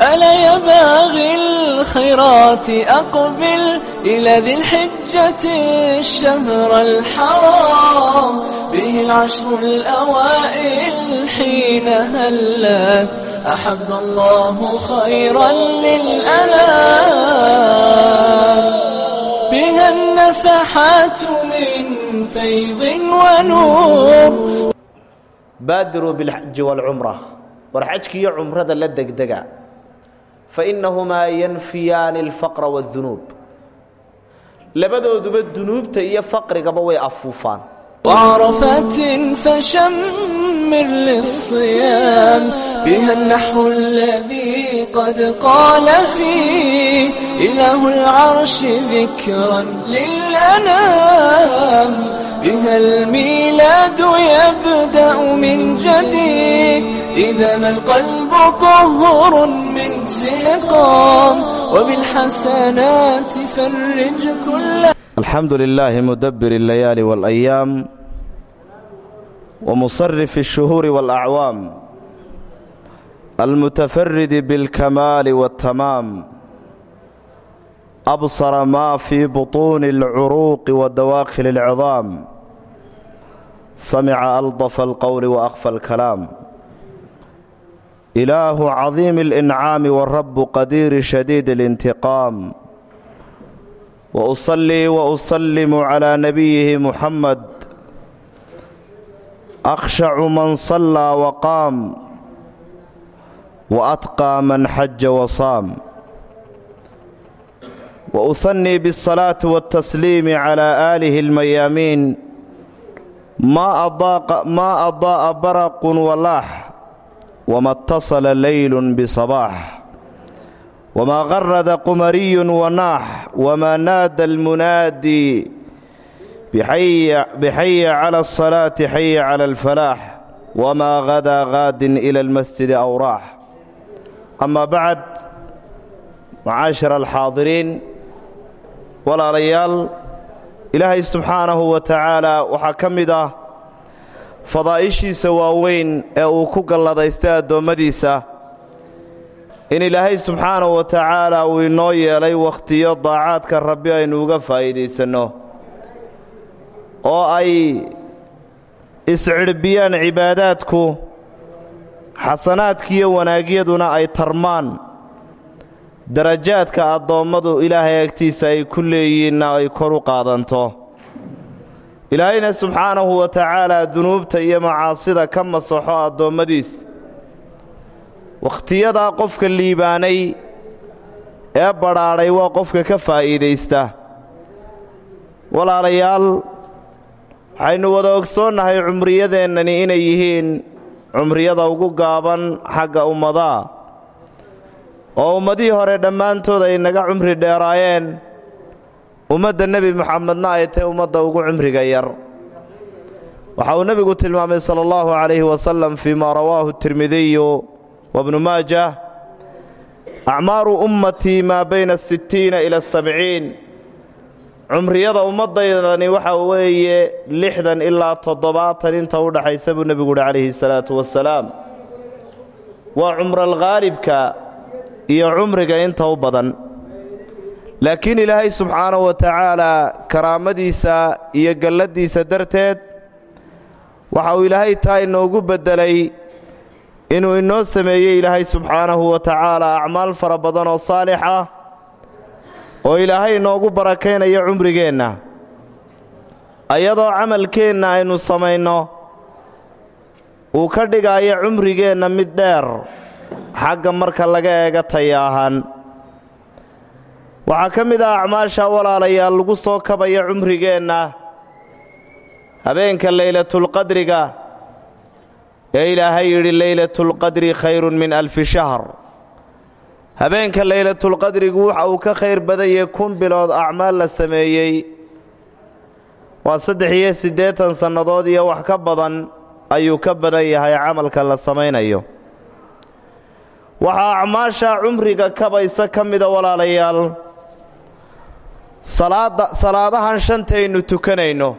ألا يا باغي الخيرات أقبل إلى ذي الحجة الشهر الحرام به العشر الأوائل حين هلت أحب الله خيرا للأنام بها النفحات من فيض ونور بادروا بالحج والعمرة ورحجك يا عمرة لا دقدقة degdega fa innahumaa yanfiyaani alfaqra waaddunuub labadooduba dunuubta iyo faqrigaba way afuufaan وعرفات فشمر للصيام بها النحو الذي قد قال فيه إله العرش ذكرا للأنام بها الميلاد يبدأ من جديد إذا ما القلب طهر من سقام وبالحسنات فرج كل الحمد لله مدبر الليالي والأيام ومصرف الشهور والأعوام المتفرد بالكمال والتمام أبصر ما في بطون العروق ودواخل العظام سمع ألطف القول وأخفى الكلام إله عظيم الإنعام والرب قدير شديد الانتقام وأصلي وأسلم على نبيه محمد أخشع من صلى وقام وأتقى من حج وصام وأثني بالصلاة والتسليم على آله الميامين ما أضاق ما أضاء برق ولاح وما اتصل ليل بصباح وما غرد قمري وناح وما نادى المنادي بحي, بحي على الصلاة حي على الفلاح وما غدا غاد إلى المسجد أو راح أما بعد معاشر الحاضرين walaalayaal ilaahay subxaanahu wa tacaalaa waxaa ka mid ah fadaa'ishiisa waaweyn ee uu ku galladaystay addoommadiisa. In ilaahay subxaanahu wa tacaalaa uu inoo yeelay wakhtiyo daacaadka rabbi aynu uga faa'iidaysanno oo ay iscidhbiyaan cibaadaadku xasanaadkiiyo wanaagyaduna ay tarmaan darajaadka addoommadu ilaahay agtiisa ay ku leeyihiinna ay kor u qaadanto. Ilaahayna subxaanahu wa tacaalaa dunuubta iyo macaasida ka masaxo addoommadiis. Wakhtiyadaa qofka liibaanay ee badhaadhay waa qofka ka faa'iidaysta. Walaalayaal waxaynu wada ogsoonnahay cumriyadeennani inay yihiin cumriyada ugu gaaban xagga ummadaha oo ummadihii hore dhammaantood ay naga cumri dheeraayeen ummadda nebi moxamedna ay tahay ummadda ugu cumriga yar. Waxa uu nebigu tilmaamay sala allahu calayhi wasalam fii maa rawaahu tirmidiyu wabnu maajah acmaaru ummatii maa bayna asittiina ila asabciin cumriyada ummaddaydani waxa weeye lixdan ilaa toddobaatan inta u dhaxaysa buu nebigu uhi calayhi salaatu wasalaam waa cumraalkhaalibka iyo cumriga inta u badan. Laakiin ilaahay subxaanahu wa tacaalaa karaamadiisa iyo galladdiisa darteed waxa uu ilaahay taa inoogu beddelay inuu inoo sameeyey ilaahay subxaanahu wa tacaalaa acmaal fara badan oo saalix ah oo ilaahay inoogu barakaynayo cumrigeenna. Ayadoo camalkeenna aynu samayno uu ka dhigaayo cumrigeenna mid dheer xagga marka laga eega taya ahaan waxaa ka mid ah acmaasha walaalayaal lagu soo kabaya cumrigeenna habeenka leylatulqadriga ee ilaahay yidhi leylatulqadri khayrun min alfi shahr. Habeenka leylatulqadrigu waxa uu ka khayr badanyay kun bilood acmaal la sameeyey. Waa saddex iyo siddeetan sannadood iyo wax ka badan ayuu ka badan yahay camalka la samaynayo waxaa acmaasha cumriga kabaysa ka mida walaalayaal. Salaada salaadahan shantaynu tukanayno.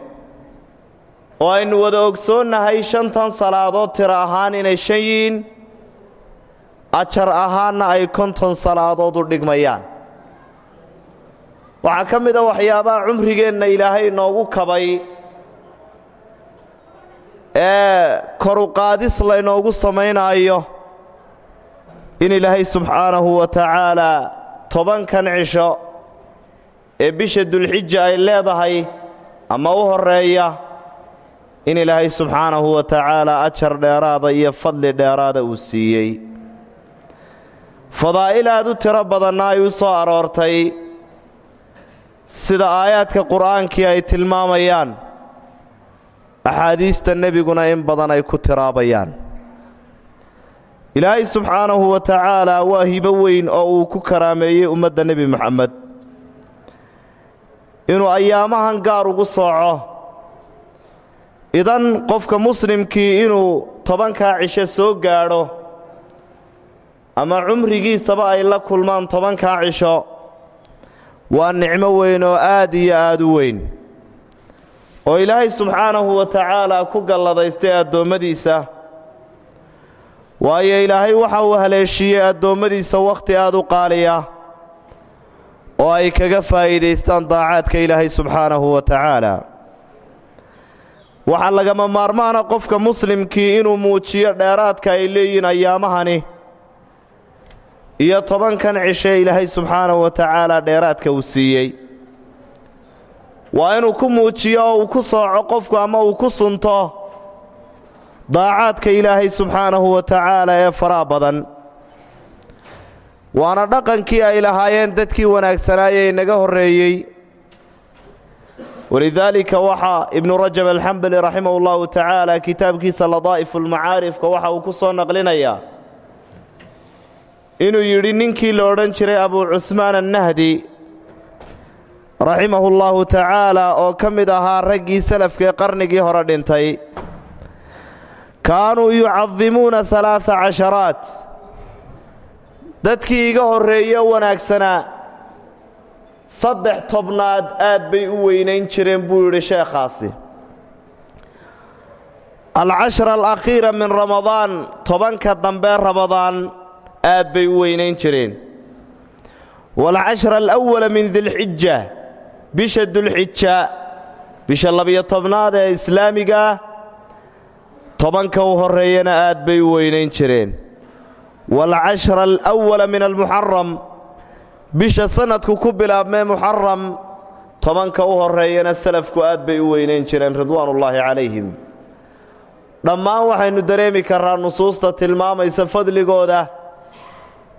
Oo aynu wada ogsoonnahay shantan salaadood tiro ahaan inay shan yihiin. Ajar ahaanna ay konton salaadood u dhigmayaan. Waxaa ka mid waxyaabaha cumrigeenna ilaahay inoogu kabay. Ee koruqaadis laynoogu samaynaayo in ilaahay subxaanahu wa tacaalaa tobankan cisho ee bisha dulxija ay leedahay ama u horreeya in ilaahay subxaanahu wa tacaalaa ajar dheeraada iyo fadli dheeraada uu siiyey. Fadaa'il aad u tiro badanna ay u soo aroortay sida aayaadka qur'aankii ay tilmaamayaan axaadiista nebiguna in badan ay ku tiraabayaan ilaahay subxaanahu wa tacaalaa waa hibo weyn oo uu ku karaameeyey ummadda nebi moxamed inuu ayaamahan gaar ugu sooco. Idan qofka muslimkii inuu tobankaa cisho soo gaadho ama cumrigiisaba ay la kulmaan tobankaa cisho waa nicmo weyn oo aad iyo aad u weyn. Oo ilaahay subxaanahu wa tacaalaa ku galladaystay addoommadiisa waayo ilaahay waxa uu haleeshiiyey addoommadiisa wakhti aad u qaaliya oo ay kaga faa'iidaystaan daacaadka ilaahay subxaanahu wa tacaala. Waxaa lagama maarmaana qofka muslimkii inuu muujiyo dheeraadka ay leeyihiin ayaamahani iyo tobankan cishe ilaahay subxaanahu wa tacaalaa dheeraadka uu siiyey. Waa inuu ku muujiyo oo uu ku sooco qofku ama uu ku sunto daacaadka ilaahay subxaanahu wa tacaala ee faraha badan. Waana dhaqankii ay lahaayeen dadkii wanaagsanaayee inaga horreeyey. Walidaalika waxaa ibnu rajab alxambali raximah ullahu tacaala kitaabkiisa ladaa'ifu lmacaarifka waxa uu ku soo naqlinayaa inuu yidhi ninkii la odhan jiray abuu cuhmaan annahdi raximahu llahu tacaala oo ka mid ahaa raggii salafkaee qarnigii hore dhintay kaanuu yucadimuuna alaaa casharaat. Dadkii iga horreeye wanaagsanaa saddex tobnaad aad bay u weynayn jireen buu yidhi sheekhaasi. Alcashra alakhiira min ramadaan tobanka dambee ramadaan aad bay u weynayn jireen. Waalcashra alawala min dilxija bisha dulxija bisha labiyo tobnaad ee islaamigaah tobanka u horreeyana aad bay u weynayn jireen. Waalcashra alawala min almuxaram bisha sanadku ku bilaabmee muxaram tobanka u horreeyana salafku aad bay u weynayn jireen ridwaanullaahi calayhim. Dhammaan waxaynu dareemi karraa nusuusta tilmaamaysa fadligooda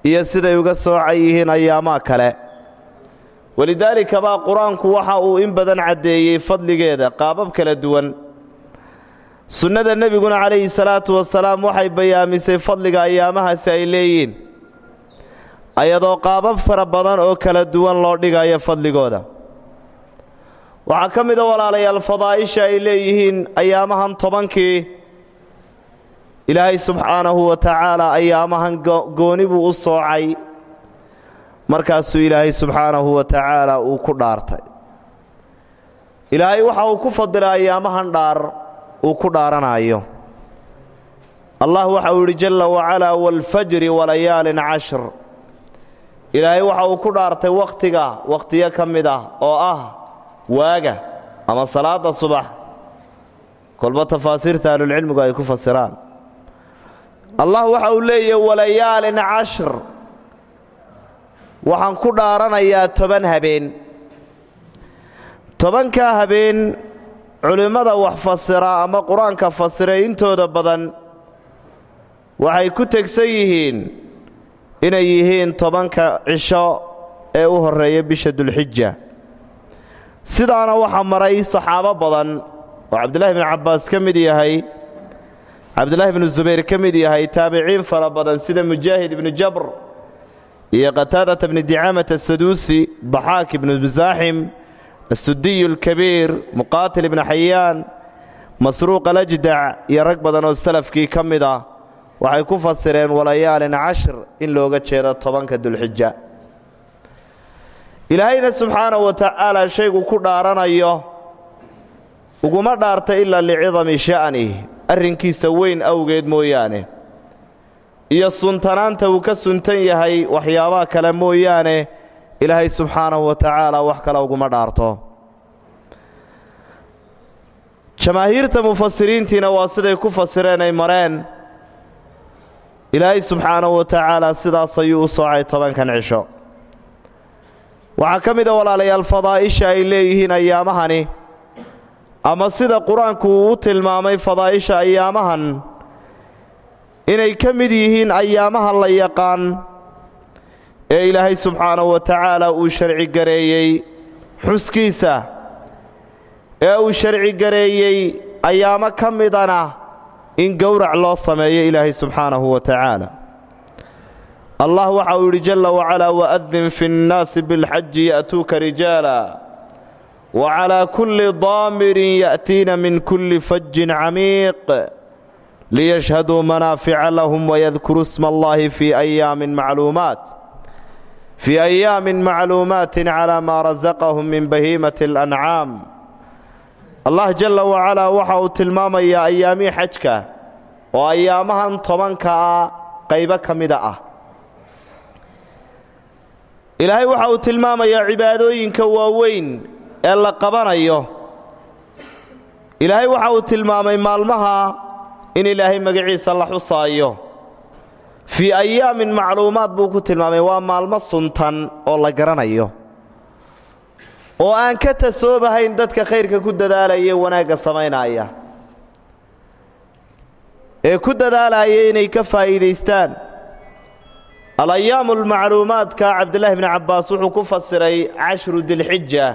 iyo siday uga soocan yihiin ayaamaha kale. Walidaalika baa qur'aanku waxa uu in badan caddeeyey fadligeeda qaabab kala duwan sunnada nebiguna calayhi salaatu wasalaam waxay bayaamisay fadliga ayaamahaasi ay leeyihiin ayadoo qaabab fara badan oo kala duwan loo dhigayo fadligooda. Waxaa ka mida walaalayaal fadaa'isha ay leeyihiin ayaamahan tobankii ilaahay subxaanahu wa tacaalaa ayaamahan gooni buu u soocay markaasuu ilaahay subxaanahu wa tacaala uu ku dhaartay. Ilaahay waxa uu ku fadilay ayaamahan dhaar uu ku dhaaranaayo allah waxa uu yidhi jalla wacalaa waalfajri walayaalin cashr. Ilaahay waxa uu ku dhaartay wakhtiga wakhtiyo ka mid ah oo ah waaga ama salaadda subax. Kolba tafaasiirta ahlulcilmigu ay ku fasiraan. Allah waxa uu leeyahay walayaalin cashr. Waxaan ku dhaaranayaa toban habeen. Tobankaa habeen culimmada wax fasira ama qur'aanka fasiray intooda badan waxay ku tegsan yihiin inay yihiin tobanka cisho ee u horreeya bisha dulxija sidaana waxaa maray saxaabo badan oo cabdullaahi bnu cabbaas ka mid yahay cabdullaahi bnu subayr ka mid yahay taabiciin fara badan sida mujaahid ibnu jabr iyo qataadata bni dicaamat asaduusi daxaak ibnu musaaxim asudiyu alkabiir muqaatil ibnu xayaan masruuq alajdac iyo rag badan oo salafkii ka mid ah. Waxay ku fasireen walayaalin cashr in looga jeedo tobanka dulxija ilaahayna subxaanahu wa tacaala shaygu ku dhaaranayo uguma dhaarta ilaa licidami sha'nih arrinkiisa weyn awgeed mooyaane. Iyo suntanaanta uu ka suntan yahay waxyaabaha kale mooyaane ilaahay subxaanahu wa tacaala wax kale uguma dhaarto. Jamaahiirta mufasiriintiina waa siday ku fasireen ay mareen. Ilaahay subxaanahu wa tacaala sidaas ayuu u soocay tobankan cisho. Waxaa ka mid a walaalayaal fadaa'isha ay leeyihiin ayaamahani ama sida qur'aanku uu u tilmaamay fadaa'isha ayaamahan inay ka mid yihiin ayaamaha la yaqaan ee ilaahay subxaanahu wa tacaala uu sharci gareeyey xuskiisa ee uu sharci gareeyey ayaamo ka midana in gowrac loo sameeyo ilaahay subxaanahu wa tacaala. Allah waxa uu yidhi jalla wacalaa waadin fi nnaasi bilxaji ya'tuuka rijaala wacalaa kulli daamirin ya'tiina min kulli fajin camiiq liyashhaduu manaafica lahum wayadkuruu sma allahi fii ayaamin macluumaat fii ayaamin macluumaatin calaa maa rasaqahum min bahiimati alancaam allah jalla wacalaa waxa uu tilmaamayaa ayaamihii xajka oo ayaamahan tobankaa qaybo ka mida ah ilaahay waxa uu tilmaamayaa cibaadooyinka waaweyn ee la qabanayo ilaahay waxa uu tilmaamay maalmaha in ilaahay magaciisa la xusaayo fii ayaamin macluumaad buu ku tilmaamay waa maalmo suntan oo la garanayo. Oo aan ka tasoobahayn dadka khayrka ku dadaalaya wanaagga samaynaya. Ee ku dadaalaya inay ka faa'iidaystaan. Alayaamu almacluumaadka cabdillaahi bni cabbaas wuxuu ku fasiray cashru dilxija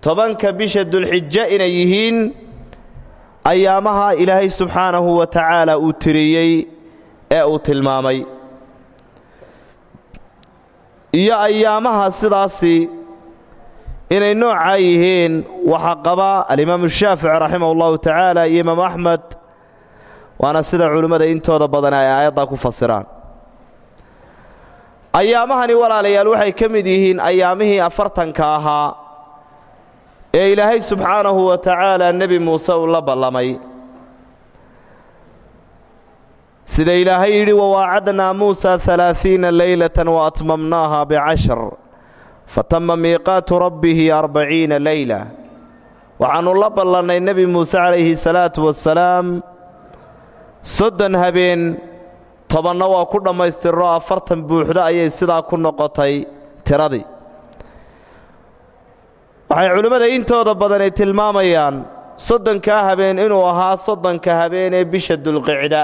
tobanka bisha dulxijo inay yihiin ayaamaha ilaahay subxaanahu wa tacaala uu tiriyey ee uu tilmaamay. Iyo ayaamaha sidaasi inay noocaa yihiin waxaa qaba alimaamu shaafici raximah ullahu tacaala iyo imaamu axmed waana sida culimmada intooda badan ay aayaddaa ku fasiraan. Ayaamahani walaalayaal waxay ka mid yihiin ayaamihii afartanka ahaa ee ilaahay subxaanahu wa tacaala nebi muuse uu la ballamay sida ilaahay yidhi wawaacadnaa muusa alaaiina leylatan waatmamnaaha bicashar fatama miiqaatu rabbihi arbaciina leyla waxaannu la ballannay nebi muuse calayhi salaatu wasalaam soddon habeen tobanna waa ku dhammaystirro afartan buuxdo ayay sidaa ku noqotay tiradii. Waxay culimmada intooda badan ay tilmaamayaan soddonkaa habeen inuu ahaa soddonka habeen ee bisha dulqicda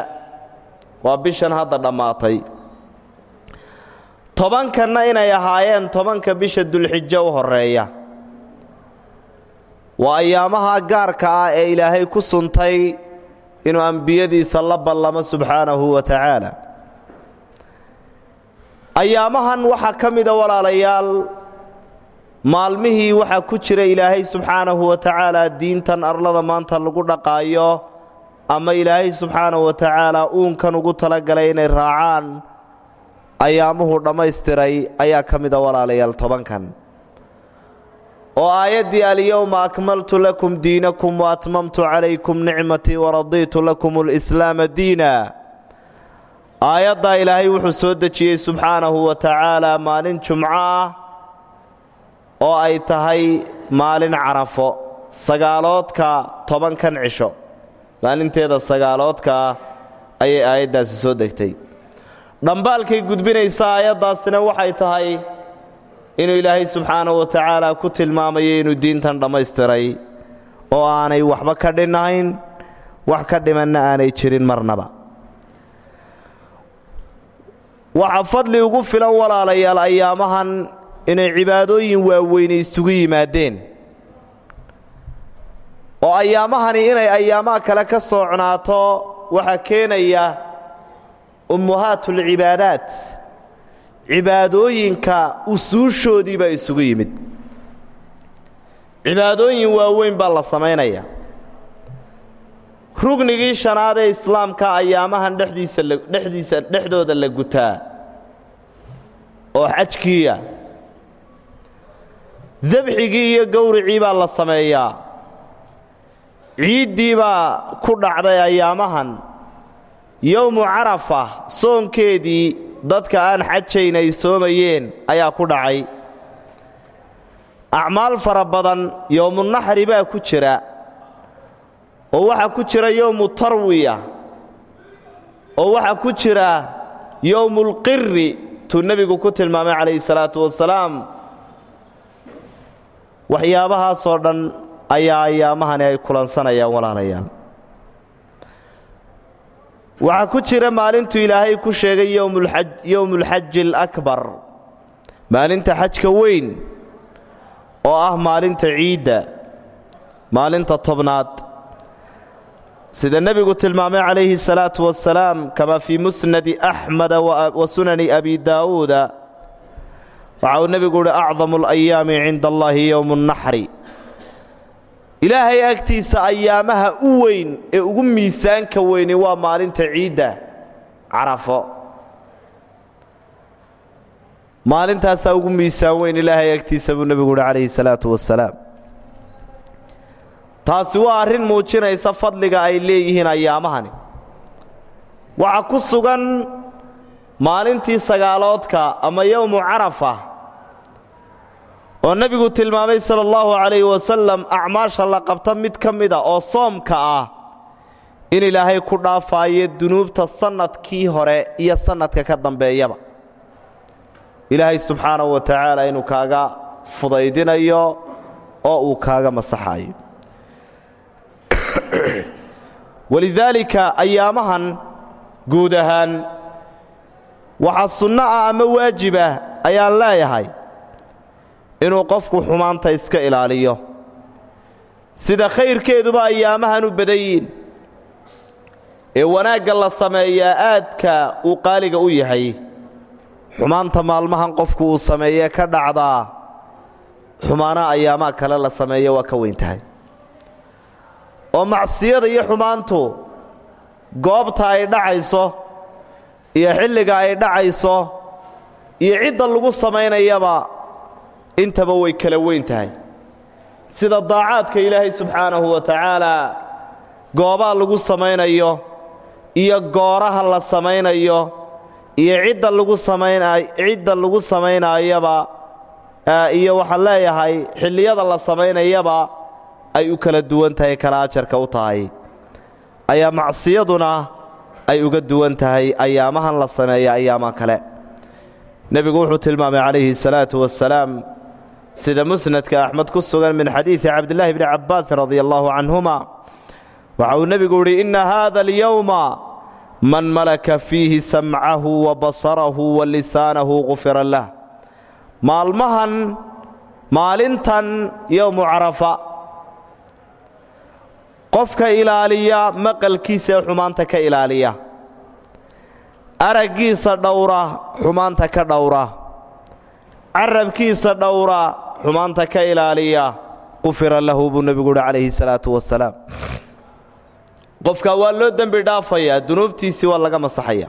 waa bishan hadda dhammaatay tobankanna inay ahaayeen tobanka bisha dulxijo u horreeya. Waa ayaamaha gaarka ah ee ilaahay ku suntay inuu ambiyadiisa la ballamo subxaanahu wa tacaala. Ayaamahan waxaa ka mida walaalayaal maalmihii waxaa ku jira ilaahay subxaanahu wa tacaala diintan arlada maanta lagu dhaqaayo ama ilaahay subxaanahu wa tacaala uunkan ugu talagalay inay raacaan ayaamuhu dhammaystiray ayaa ka mida walaalayaal tobankan. Oo aayaddii alyowma akmaltu lakum diinakum waatmamtu calaykum nicmatii waradiitu lakum alislaama diina. Aayaddaa ilaahay wuxuu soo dejiyey subxaanahu wa tacaala maalin jumco ah oo ay tahay maalin carafo sagaaloodka tobankan cisho maalinteeda sagaaloodkaa ayay aayaddaasi soo degtay. Dhambaalkay gudbinaysa aayaddaasina waxay tahay inuu ilaahay subxaanahu wa tacaala ku tilmaamayo inuu diintan dhammaystiray oo aanay waxba ka dhinnayn wax ka dhimanna aanay jirin marnaba. Waxaa fadli ugu filan walaalayaal ayaamahan inay cibaadooyin waaweyne isugu yimaadeen oo ayaamahani inay ayaamaha kale ka soocnaato waxaa keenaya ummuhaatulcibaadaat. Cibaadooyinka usuushoodii baa isugu yimid. Cibaadooyin waaweyn baa la samaynaya. Rugnigii shanaad ee islaamka ayaamahan dhexdiisa dhexdiisa dhexdooda la gutaa. Oo xajkiiya. Dabxigii iyo gowricii baa la sameeyaa ciiddii baa ku dhacday ayaamahan. Yowmu carafa soonkeedii dadka aan xajayn ay soomayeen ayaa ku dhacay. Acmaal fara badan yowmunaxri baa ku jira oo waxaa ku jira yowmu tarwiya oo waxaa ku jira yowmulqiri tuu nebigu ku tilmaamay calayhi salaatu wasalaam. Waxyaabahaasoo dhan ayaa ayaamahani ay kulansanayaan walaalayaal. Waxaa ku jira maalintuu ilaahay ku sheegay yowmulxaji alakbar maalinta xajka weyn oo ah maalinta ciidda maalinta tobnaad. Sida nebigu tilmaamay calayhi salaatu wasalaam kama fii musnadi axmeda wa sunani abi daa'uuda waxa uu nebigu uhi acdamu alayaami cinda allaahi yowmu nnaxri ilaahay agtiisa ayaamaha u weyn ee ugu miisaanka weyni waa maalinta ciidda carafo. Maalintaasaa ugu miisaan weyn ilaahay agtiisa buu nebigu uhi calayhi salaatu wasalaam taasi waa arrin muujinaysa fadliga ay leeyihiin ayaamahani. Waxaa ku sugan maalintii sagaaloodka ama yowmu carafa oo nebigu tilmaamay sala allahu calayhi wasalam acmaasha la qabta mid ka mida oo soomka ah in ilaahay ku dhaafaayo dunuubta sannadkii hore iyo sannadka ka dambeeyaba. Ilaahay subxaanahu wa tacaala inuu kaaga fudaydinayo oo uu kaaga masaxayo walidaalika ayaamahan guud ahaan waxaa sunno ah ama waajibah ayaan leeyahay inuu qofku xumaanta iska ilaaliyo. Sida khayrkeeduba ayaamahan u badan ee wanaagga la sameeyaa aadka uu qaaliga u yahay. Xumaanta maalmahan qofku uu sameeye ka dhacdaa. Xumaanaha ayaamaha kale la sameeya waa ka weyn tahay. Oo macsiyada iyo xumaantu goobta ay dhacayso iyo xilliga ay dhacayso iyo cidda lagu samaynayaba intaba way kala weyn tahay. Sida daacaadka ilaahay subxaanahu wa tacaalaa goobaha lagu samaynayo iyo gooraha la samaynayo iyo cidda lagu samayna cidda lagu samaynaayaba iyo waxaan leeyahay xilliyada la samaynayaba ay u kala duwan tahay kala ajarka u tahay. Ayaa macsiyaduna ay uga duwan tahay ayaamahan la sameeya ayaamaha kale. Nebigu wuxuu tilmaamay calayhi salaatu wasalaam sida musnadka axmed ku sugan min xadiidi cabdillaahi bni cabbaas radia allaahu canhuma. Waxa uu nebigu yidhi inna haada alyowma man malaka fiihi samcahu wa basarahu wa lisaanahu qufira lah. Maalmahan maalintan yowmu carafa qofka ilaaliya maqalkiisa ee xumaanta ka ilaaliya. Araggiisa dhowra xumaanta ka dhowra. Carabkiisa dhowra xumaanta ka ilaaliya qufira lahu buu nebigu uhi calayhi salaatu wasalaam qofka waa loo dembi dhaafayaa dunuubtiisii waa laga masaxaya.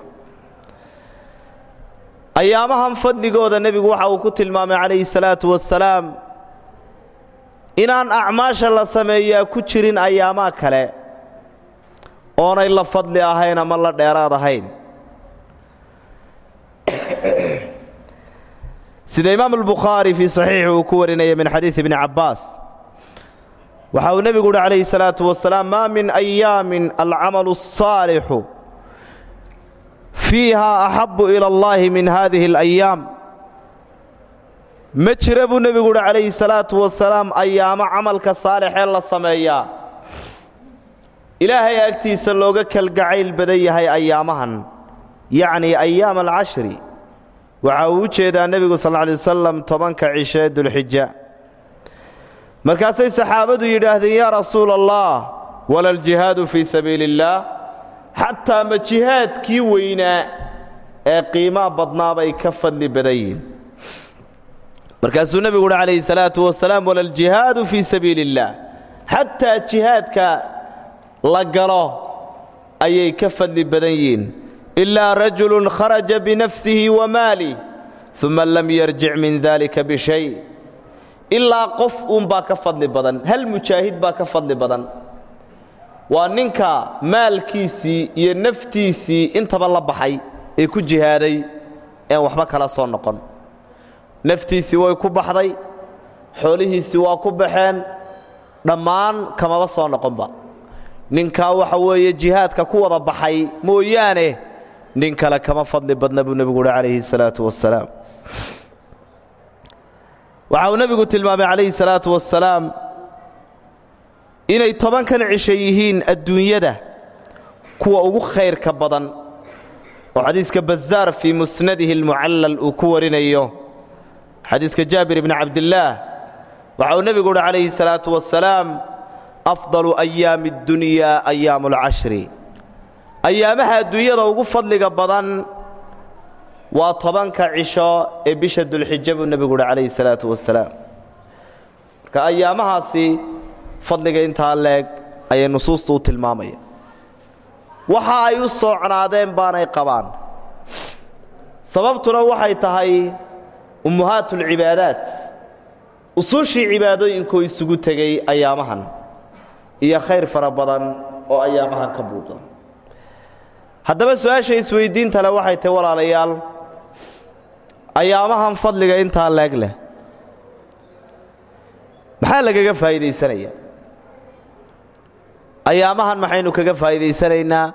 Ayaamahan fadligooda nebigu waxa uu ku tilmaamay calayhi salaatu wasalaam inaan acmaasha la sameeyaa ku jirin ayaamaha kale oonay la fadli ahayn ama la dheeraad ahayn sida imaam albukhaari fii saxiixi uu ku warinaya min xadiidi bni cabbaas waxa uu nebigu uhi calayhi salaatu wasalaam maa min ayaamin alcamalu الصaalixu fiiha axabu ila اllahi min hadihi اlayaam ma jira buu nebigu uhi calayhi salaatu wasalaam ayaamo camalka saalixee la sameeyaa ilaahay agtiisa looga kalgacayl badan yahay ayaamahan yacnii ayaama alcashri waxa uu u jeedaa nebigu sal lay wasalam tobanka cishee dulxija markaasay saxaabadu yidhaahdeen yaa rasuula allah wala aljihaadu fii sabiili اllaah xataa ma jihaadkii weynaa ee qiimaa badnaa bay ka fadli badan yihiin markaasuu nebigu uhi calayhi salaatu wasalaam wala aljihaadu fii sabiili اllaah xataa jihaadka la galo ayay ka fadli badan yihiin ilaa rajulun kharaja binafsihi wa maalih uma lam yarjic min dalika bishay ilaa qof uunbaa ka fadli badan hal mujaahid baa ka fadli badan waa ninka maalkiisii iyo naftiisii intaba la baxay ee ku jihaaday een waxba kala soo noqon naftiisii way ku baxday xoolihiisii waa ku baxeen dhammaan kamaba soo noqonba ninkaa waxa weeye jihaadka ku wada baxay mooyaane nin kale kama fadli badna buu nebigu uhi calayhi salaatu wasalaam waxa uu nebigu tilmaamay calayhi salaatu wasalaam inay tobankan cisho yihiin adduunyada kuwa ugu khayrka badan oo xadiiska bazaar fii musnadihi almucallal uu ku warinayo xadiiska jaabir ibni cabdillaah waxa uu nebigu uhi calayhi salaatu wasalaam afdalu ayaami اddunyaa ayaamu alcashri ayaamaha adduunyada ugu fadliga badan waa tobanka cisho ee bisha dulxija buu nebigu uhi calayhi salaatu wasalaam marka ayaamahaasi fadliga intaa leeg ayay nusuustu u tilmaamaya waxa ay u soocnaadeen baanay qabaan. Sababtuna waxay tahay ummuhaat ulcibaadaat usuushii cibaadooyinkoo isugu tegey ayaamahan. Iyo khayr fara badan oo ayaamahan ka buuda haddaba su'aasha isweyddiinta leh waxay tahay walaalayaal ayaamahan fadliga intaa leeg leh. Maxaa lagaga faa'iidaysanaya ayaamahan maxaynu kaga faa'iidaysanaynaa?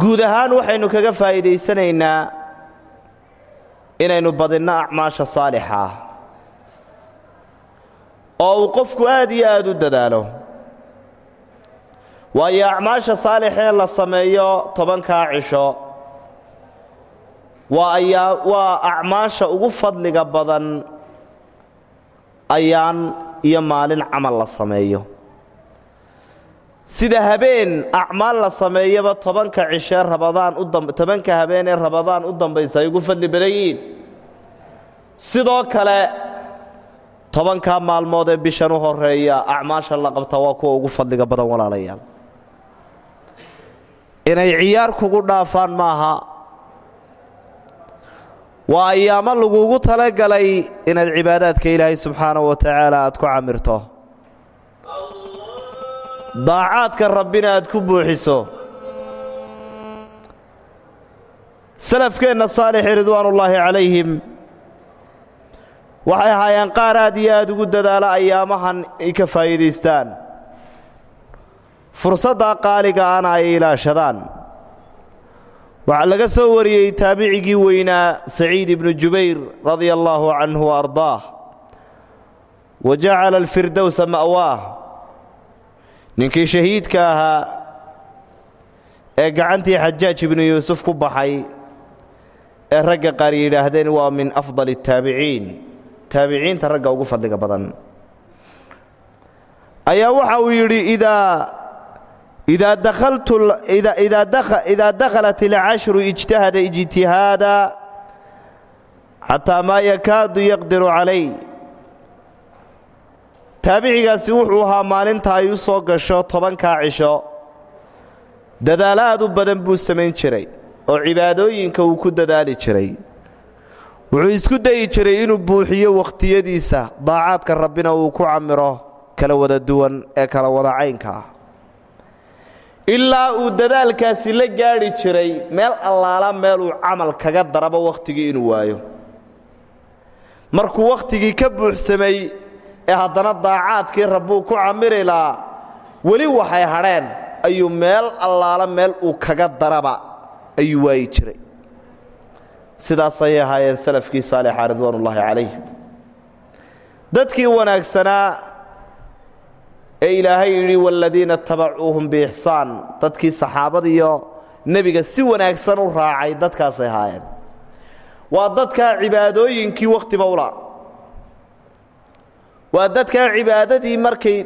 Guud ahaan waxaynu kaga faa'iidaysanaynaa inaynu badinno acmaasha saalixa ah oo uu qofku aad iyo aad u dadaalo waayo acmaasha saalixee la sameeyo tobankaa cisho. Waa ayaa waa acmaasha ugu fadliga badan ayaan iyo maalin camal la sameeyo. Sida habeen acmaal la sameeyaba tobanka cishee rabadaan tobanka habeen ee rabadaan u dambaysa ay ugu fadli badan yihiin. Sidoo kale tobankaa maalmood ee bishan u horreeya acmaasha la qabta waa kuwa ugu fadliga badan walaalayaal inay ciyaar kugu dhaafaan maaha. Waa ayaamo laguugu talagalay inaad cibaadaadka ilaahay subxaanahu wa tacaala aad ku camirto. Daacaadka rabbina aad ku buuxiso. Salafkeenna saalixi ridwaanullaahi calayhim waxay ahaayeen qaar aad iyo aad ugu dadaala ayaamahan ay ka faa'iidaystaan fursaddaa qaaliga ana ay ilaashadaan. Waxaa laga soo wariyey taabicigii weynaa saciid ibnu jubayr radia allaahu canhu wa ardaah. Wa jacala alfirdowsa ma'waah. Ninkii shahiidka ahaa ee gacantii xajaaj ibnu yuusuf ku baxay ee ragga qaar yidhaahdeen waa min afdali attaabiciin taabiciinta ragga ugu fadliga badan. Ayaa waxa uu yidhi idaa idaa dakhalat alcashru ijtahada ijtihaada xataa maa yakaadu yaqdiru calay taabicigaasi wuxuu ahaa maalinta ay u soo gasho tobankaa cisho dadaalo aad u badan buu samayn jiray oo cibaadooyinka uu ku dadaali jiray wuxuu isku dayi jiray inuu buuxiyo wakhtiyadiisa daacaadka rabbina uu ku camiro kala wada duwan ee kala wada caynka ah ilaa uu dadaalkaasi la gaadhi jiray meel allaala meeluu camal kaga daraba wakhtigii inuu waayo. Markuu wakhtigii ka buuxsamay ee haddana daacaadkii rabbuu ku camiri lahaa weli waxay hadheen ayuu meel allaala meel uu kaga daraba ayuu waayi jiray. Sidaas ayay ahaayeen salafkii saalixa ridwaanullaahi calayhim dadkii wanaagsanaa ee ilaahay yidhi waaladiina tabacuuhum biixsaan dadkii saxaabadiiyo nebiga si wanaagsan u raacay dadkaasay ahaayeen waa dadkaa cibaadooyinkii wakhtiba ula waa dadkaa cibaadadii markay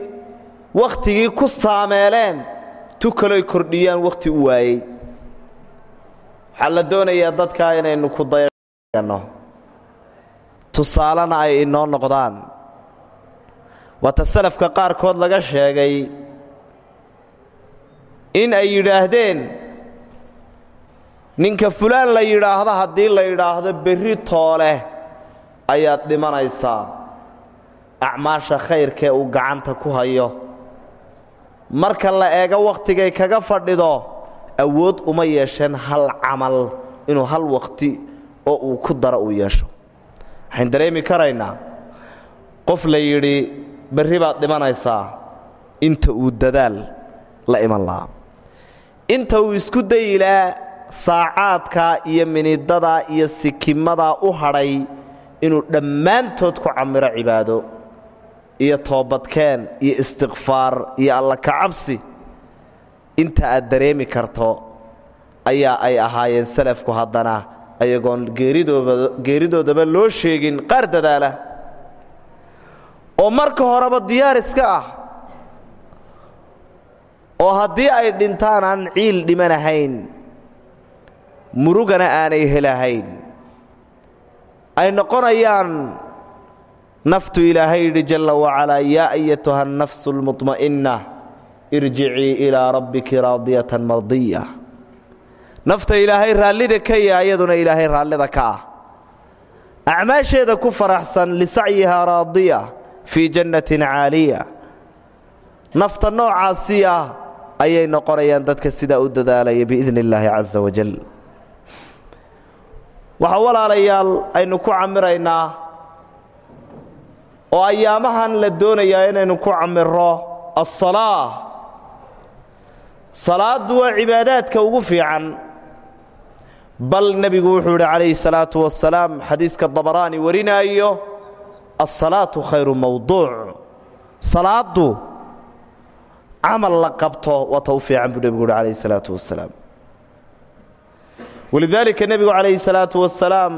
wakhtigii ku saameeleen tu kaloy kordhiyaan wakhti u waayey. Waxaa la doonayaa dadkaa inaynu ku dayano tusaalena ay inoo noqdaan waata salafka qaarkood laga sheegay in ay yidhaahdeen ninka fulaan la yidhaahdo haddii la yidhaahdo berri toole ayaad dhimanaysaa. Acmaasha khayrkee uu gacanta ku hayo. Marka la eego wakhtigay kaga fadhido awood uma yeesheen hal camal inuu hal wakhti oo uu ku daro uu yeesho. Waxayn dareemi karaynaa qof la yidhi berri baad dhimanaysaa inta uu dadaal la iman lahaa. Inta uu isku dayilaa saacaadkaa iyo minidadaa iyo sikimadaa u hadhay inuu dhammaantood ku camiro cibaado iyo toobadkeen iyo istikfaar iyo alla kacabsi inta aad dareemi karto ayaa ay ahaayeen salafku haddana ayagoon geeridoodaba loo sheegin qaar dadaala oo marka horeba diyaar iska ah oo haddii ay dhintaan aan ciil dhimanahayn murugana aanay helahayn ay noqonayaan naftu ilaahay yidhi jalla wacalaa yaa ayatuha annafsu almudma'inna irjicii ilaa rabbiki raadiyatan mardiya. Nafta ilaahay raallida ka yaha iyaduna ilaahay raallida ka ah. Acmaasheeda ku faraxsan lisacyihaa raadiya fii jannatin caaliya. Nafta noocaasi ah ayay noqonayaan dadka sidaa u dadaalaya biidni illaahi casa wajal waxaa walaalayaal aynu ku camiraynaa oo ayaamahan la doonayaa inaynu ku camiro assalaa salaaddu waa cibaadaadka ugu fiican. Bal nebigu wuxuu yidhi calayhi salaatu wasalaam xadiiska dabaraani warinaayo alsalaatu khayru mawduuc salaaddu camal la qabto waa ta u fiican buu nebigu uhi calayhi salaatu wasalaam walidaalika nebigu calayhi salaatu wasalaam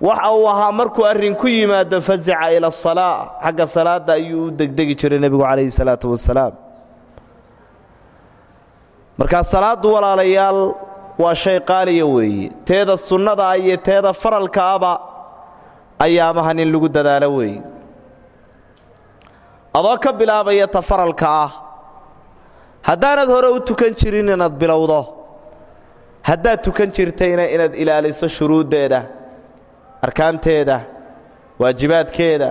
waxa uu ahaa markuu arrin ku yimaado fazica ila asalaa xagga salaadda ayuu u degdegi jiray nebigu calayhi salaatu wasalaam markaa salaaddu walaalayaal waa shay qaaliya teeda sunnada iyo teeda faralka aba ayaamahan in lagu dadaalo weeye adoo ka bilaabaya ta faralka ah haddaanad hore u tukan jirin inaad bilowdo haddaad tukan jirtayna inaad ilaaliso shuruuddeeda arkaanteeda waajibaadkeeda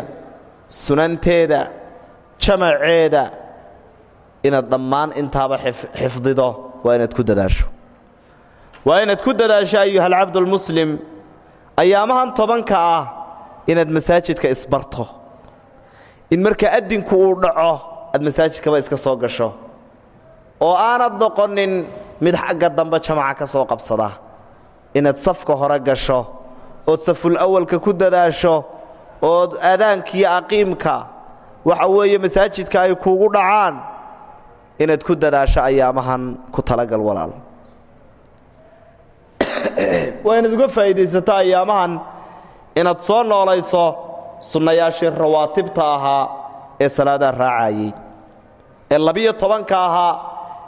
sunanteeda jamaceeda inaad dhammaan intaaba xifdido waa inaad ku dadaasho. Waa inaad ku dadaasho ayuhalcabdulmuslim ayaamahan tobanka ah inaad masaajidka isbarto. In marka addinku uu dhaco aad masaajidkaba iska soo gasho. Oo aanad noqonin mid xagga dambe jamaca ka soo qabsada. Inaad safka hore gasho ood saful awalka ku dadaasho ood aadaankiiyo aqiimka waxa weeye masaajidka ay kuugu dhacaan. Inaad ku dadaasho ayaamahan ku talagal walaal. Waa inaad uga faa'iidaysato ayaamahan inaad soo noolayso sunnayaashii rawaatibta ahaa ee salaadaa raacayey ee labiyo tobanka ahaa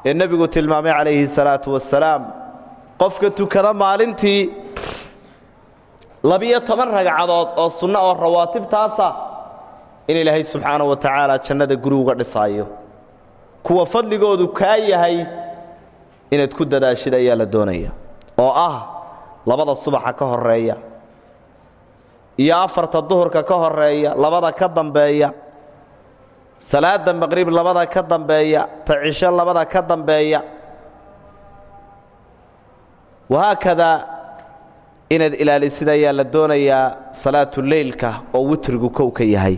ee nebigu tilmaamay calayhi salaatu wasalaam qofka tukada maalintii labiyo toban ragcadood oo sunno oo rawaatibtaasa in ilaahay subxaana wa tacaala jannada guri uga dhisaayo. Kuwa fadligoodu kaa yahay inaad ku dadaashid ayaa la doonaya oo ah labada subaxa ka horreeya iyo afarta duhurka ka horreeya labada ka dambeeya salaada maqrib labada ka dambeeya ta cisho labada ka dambeeya wahaakadaa inaad ilaalisid ayaa la doonayaa salaatuleylka oo witrigu kow ka yahay.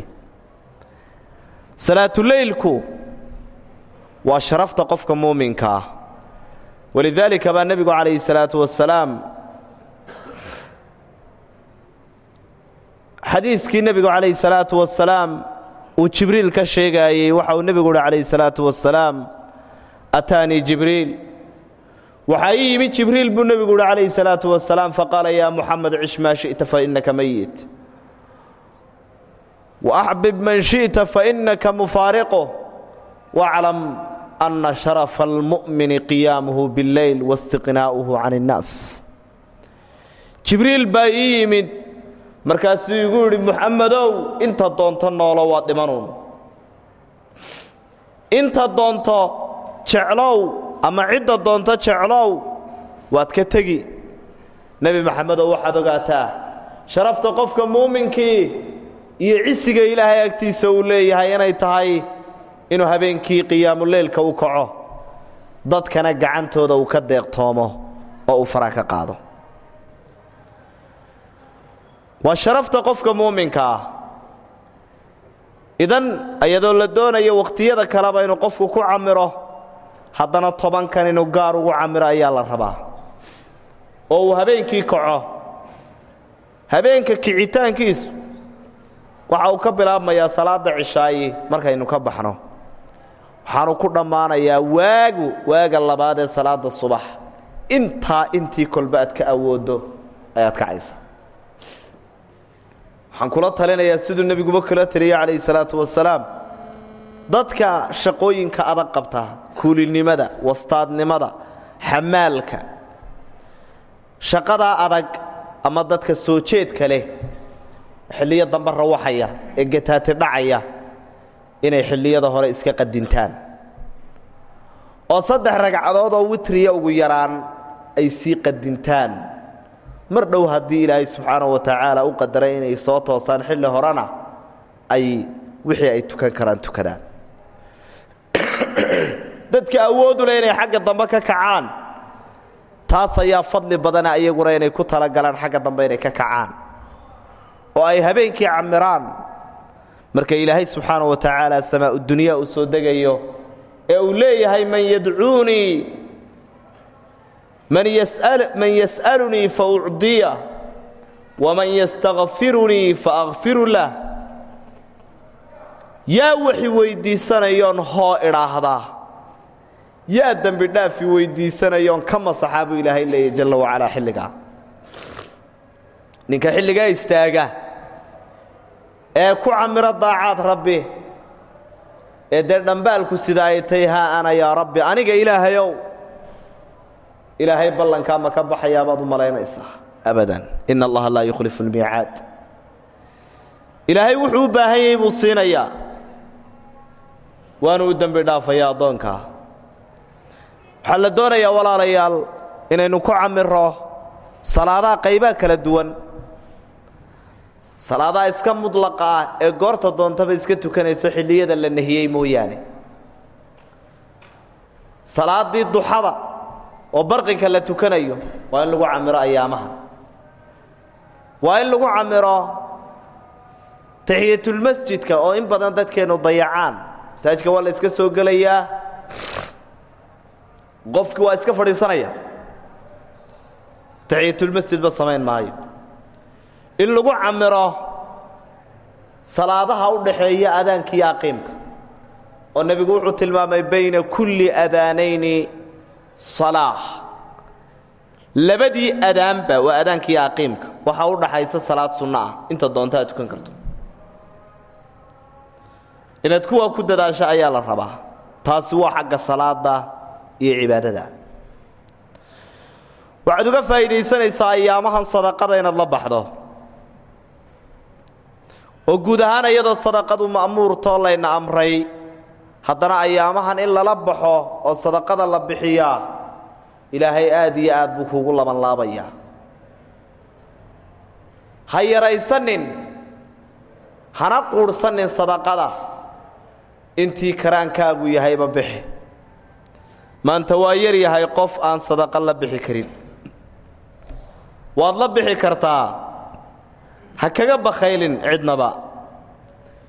Salaatuleylku waa sharafta qofka muuminka ah. Walidaalika baa nebigu calayhi salaatu wasalaam xadiiskii nebigu calayhi salaatu wasalaam uu jibriil ka sheegaayey waxa uu nebigu uhi calayhi salaatu wasalaam ataanii jibriil. Waxaa ii yimid jibriil buu nebigu uhi calayhi salaatu wasalaam faqaala yaa muxamed cish maa shi'ta fainaka mayit waaxbib man shi'ta fainaka mufaariqu. Waclam anna sharafa almu'mini qiyaamuhu biاlleyl waistiqnaa'uhu can اnnaas jibriil baa ii yimid markaasuu igu yidhi muxamedow inta doonto noolo waa dhimanuun. Inta doonto jeclow ama cidda doonto jeclow waad ka tegi. Nebi maxamedow waxaad ogaataa sharafta qofka muuminkii iyo cisiga ilaahay agtiisa uu leeyahay inay tahay inuu habeenkii qiyaamuleylka u kaco dadkana gacantooda uu ka deeqtoomo oo uu fara ka qaado waa sharafta qofka muuminka ah. Idan iyadoo la doonayo wakhtiyada kaleba inuu qofku ku camiro haddana tobankan inuu gaar ugu camiro ayaa la rabaa. Oo uu habeenkii kaco habeenka kicitaankiisu waxa uu ka bilaabmayaa salaadda cishaayi markaynu ka baxno. Waxaanu ku dhammaanayaa waagu waaga labaad ee salaadda subax. Intaa intii kolba aad ka awooddo ayaad kacaysa waxaan kula talinayaa siduu nebiguba kula taliyey calayhi salaatu wasalaam dadka shaqooyinka adag qabta kuulinimada wastaadnimada xamaalka. Shaqadaa adag ama dadka soo jeedka leh xilliyo dambe rawaxaya ee gataati dhacaya inay xilliyada hore iska qadintaan oo saddex ragcadood oo witriya ugu yaraan ay sii qadintaan mar dhow haddii ilaahay subxaana wa tacaala u qadaray inay soo toosaan xilli horena ay wixii ay tukan karaan tukadaan. Dadka awoodu leh inay xagga dambe ka kacaan. Taas ayaa fadli badana iyaguna inay ku talagalaan xagga dambe inay ka kacaan. Oo ay habeenkii camiraan. Marka ilaahay subxaana wa tacaala samaa dunya uu soo degayo ee uu leeyahay man yadcuunii man yas'alunii faucdiya waman yastakfirunii faakfiru lah. Yaa waxi weyddiisanayoon hoo idhaahdaa. Yaa dembi dhaafi weyddiisanayoon ka masaxaa buu ilaahay leeyahy jalla wacalaa xilligaa. Ninka xilligaa istaaga. Ee ku camiro daacaad rabbi. Ee dee dhambaalku sida ay tay haa ana yaa rabbi aniga ilaahayow ilaahay ballankaa ma ka baxayaa baad u malaynaysaa abadan. Ina allaha laa yukhlifu lmiicaad ilaahay wuxuu u baahan yahay buu siinayaa. Waanu u dembi dhaafayaa addoonkaa waxaa la doonayaa walaalayaal inaynu ku camiro salaadaha qaybaha kala duwan. Salaadaha iska mudlaqa ah ee goorta doontaba iska tukanayso xilliyada la nehiyey mooyaane. Salaaddii duxada oo barqinka la tukanayo waa in lagu camiro ayaamaha. Waa in lagu camiro taxiyatulmasjidka oo in badan dadkeennu dayacaan. Masaajidka waa la iska soo gelayaa. Qofki waa iska fadhiisanaya. Taxiyatulmasjidba samayn maayo. In lagu camiro salaadaha u dhaxeeya adaanka iyo oo nebigu wuxuu tilmaamay bayna kulli adaanayni salaax labadii adaanba waa adaanka iyo aqiimka waxaa u dhaxaysa salaad sunno ah. Inta doonta aad tukan karto. Inaad kuwaa ku dadaasho ayaa la rabaa. Taasi waa xagga salaada iyo cibaadada. Waxaad uga faa'iidaysanaysaa ayaamahan sadaqada inaad la baxdo. Oo guud ahaan iyadoo sadaqadu ma'muurtoo layna amray haddana ayaamahan in lala baxo oo sadaqada la bixiyaa ilaahay aad iyo aad buu kuugu labanlaabayaa ha yaraysanin hana quudhsanin sadaqada. Intii karaankaagu yahayba bixi. Maanta waa yar yahay qof aan sadaqa la bixi karin. Waad la bixi kartaa. Ha kaga bakhaylin cidnaba.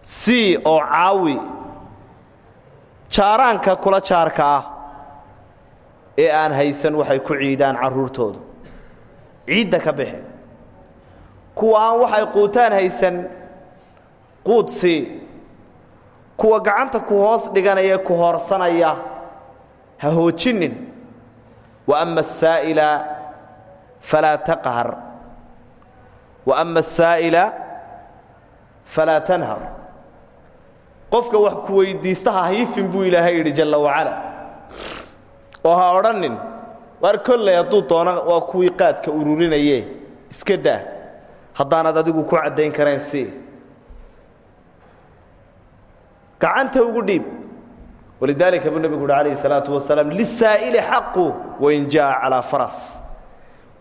Sii oo caawi jaaraanka kula jaarka ah ee aan haysan waxay ku ciidaan carruurtoodu ciidda ka bixi. Kuwa aan waxay quutaan haysan quud sii kuwa gacanta ku hoos dhiganaya ku hoorsanaya ha hoojinin. Wa ama asaa'ila falaa taqhar. Wa ama asaa'ila falaa tanhar qofka wax ku weyddiista ha hiifin buu ilaahay yidhi jalla wacala. Oo ha odhanin waar kolley hadduu doona waa kuwii qaadka ururinaye iska daa. Haddaanad adigu ku caddayn karayn si. Gacanta ugu dhiib. Walidaalika buu nebigu uhi calayhi salaatu wasalaam lisaa'ili xaqu wain jaa calaa faras.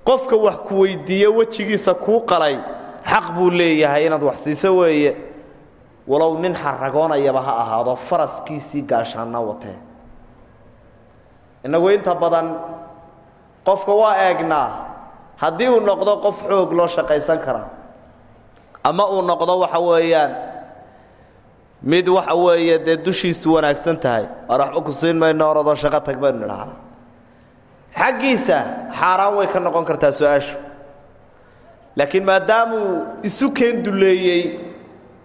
Qofka wax ku weyddiiye wejigiisa kuu qalay xaq buu leeyahay inaad wax siiso weeye walow nin xaragoonayaba ha ahaado faraskiisii gaashaanna watee innagu inta badan qofka waa eegnaa haddii uu noqdo qof xoog loo shaqaysan karaa ama uu noqdo waxa weeyaan mid waxa weeye dee dushiisu wanaagsan tahay. Aan waxba ku siin mayno oradoo shaqo tag baynu nidhaahna xaggiisa xaaraan way ka noqon kartaa su'aashu. Laakiin maadaamuu isu keen duleeyey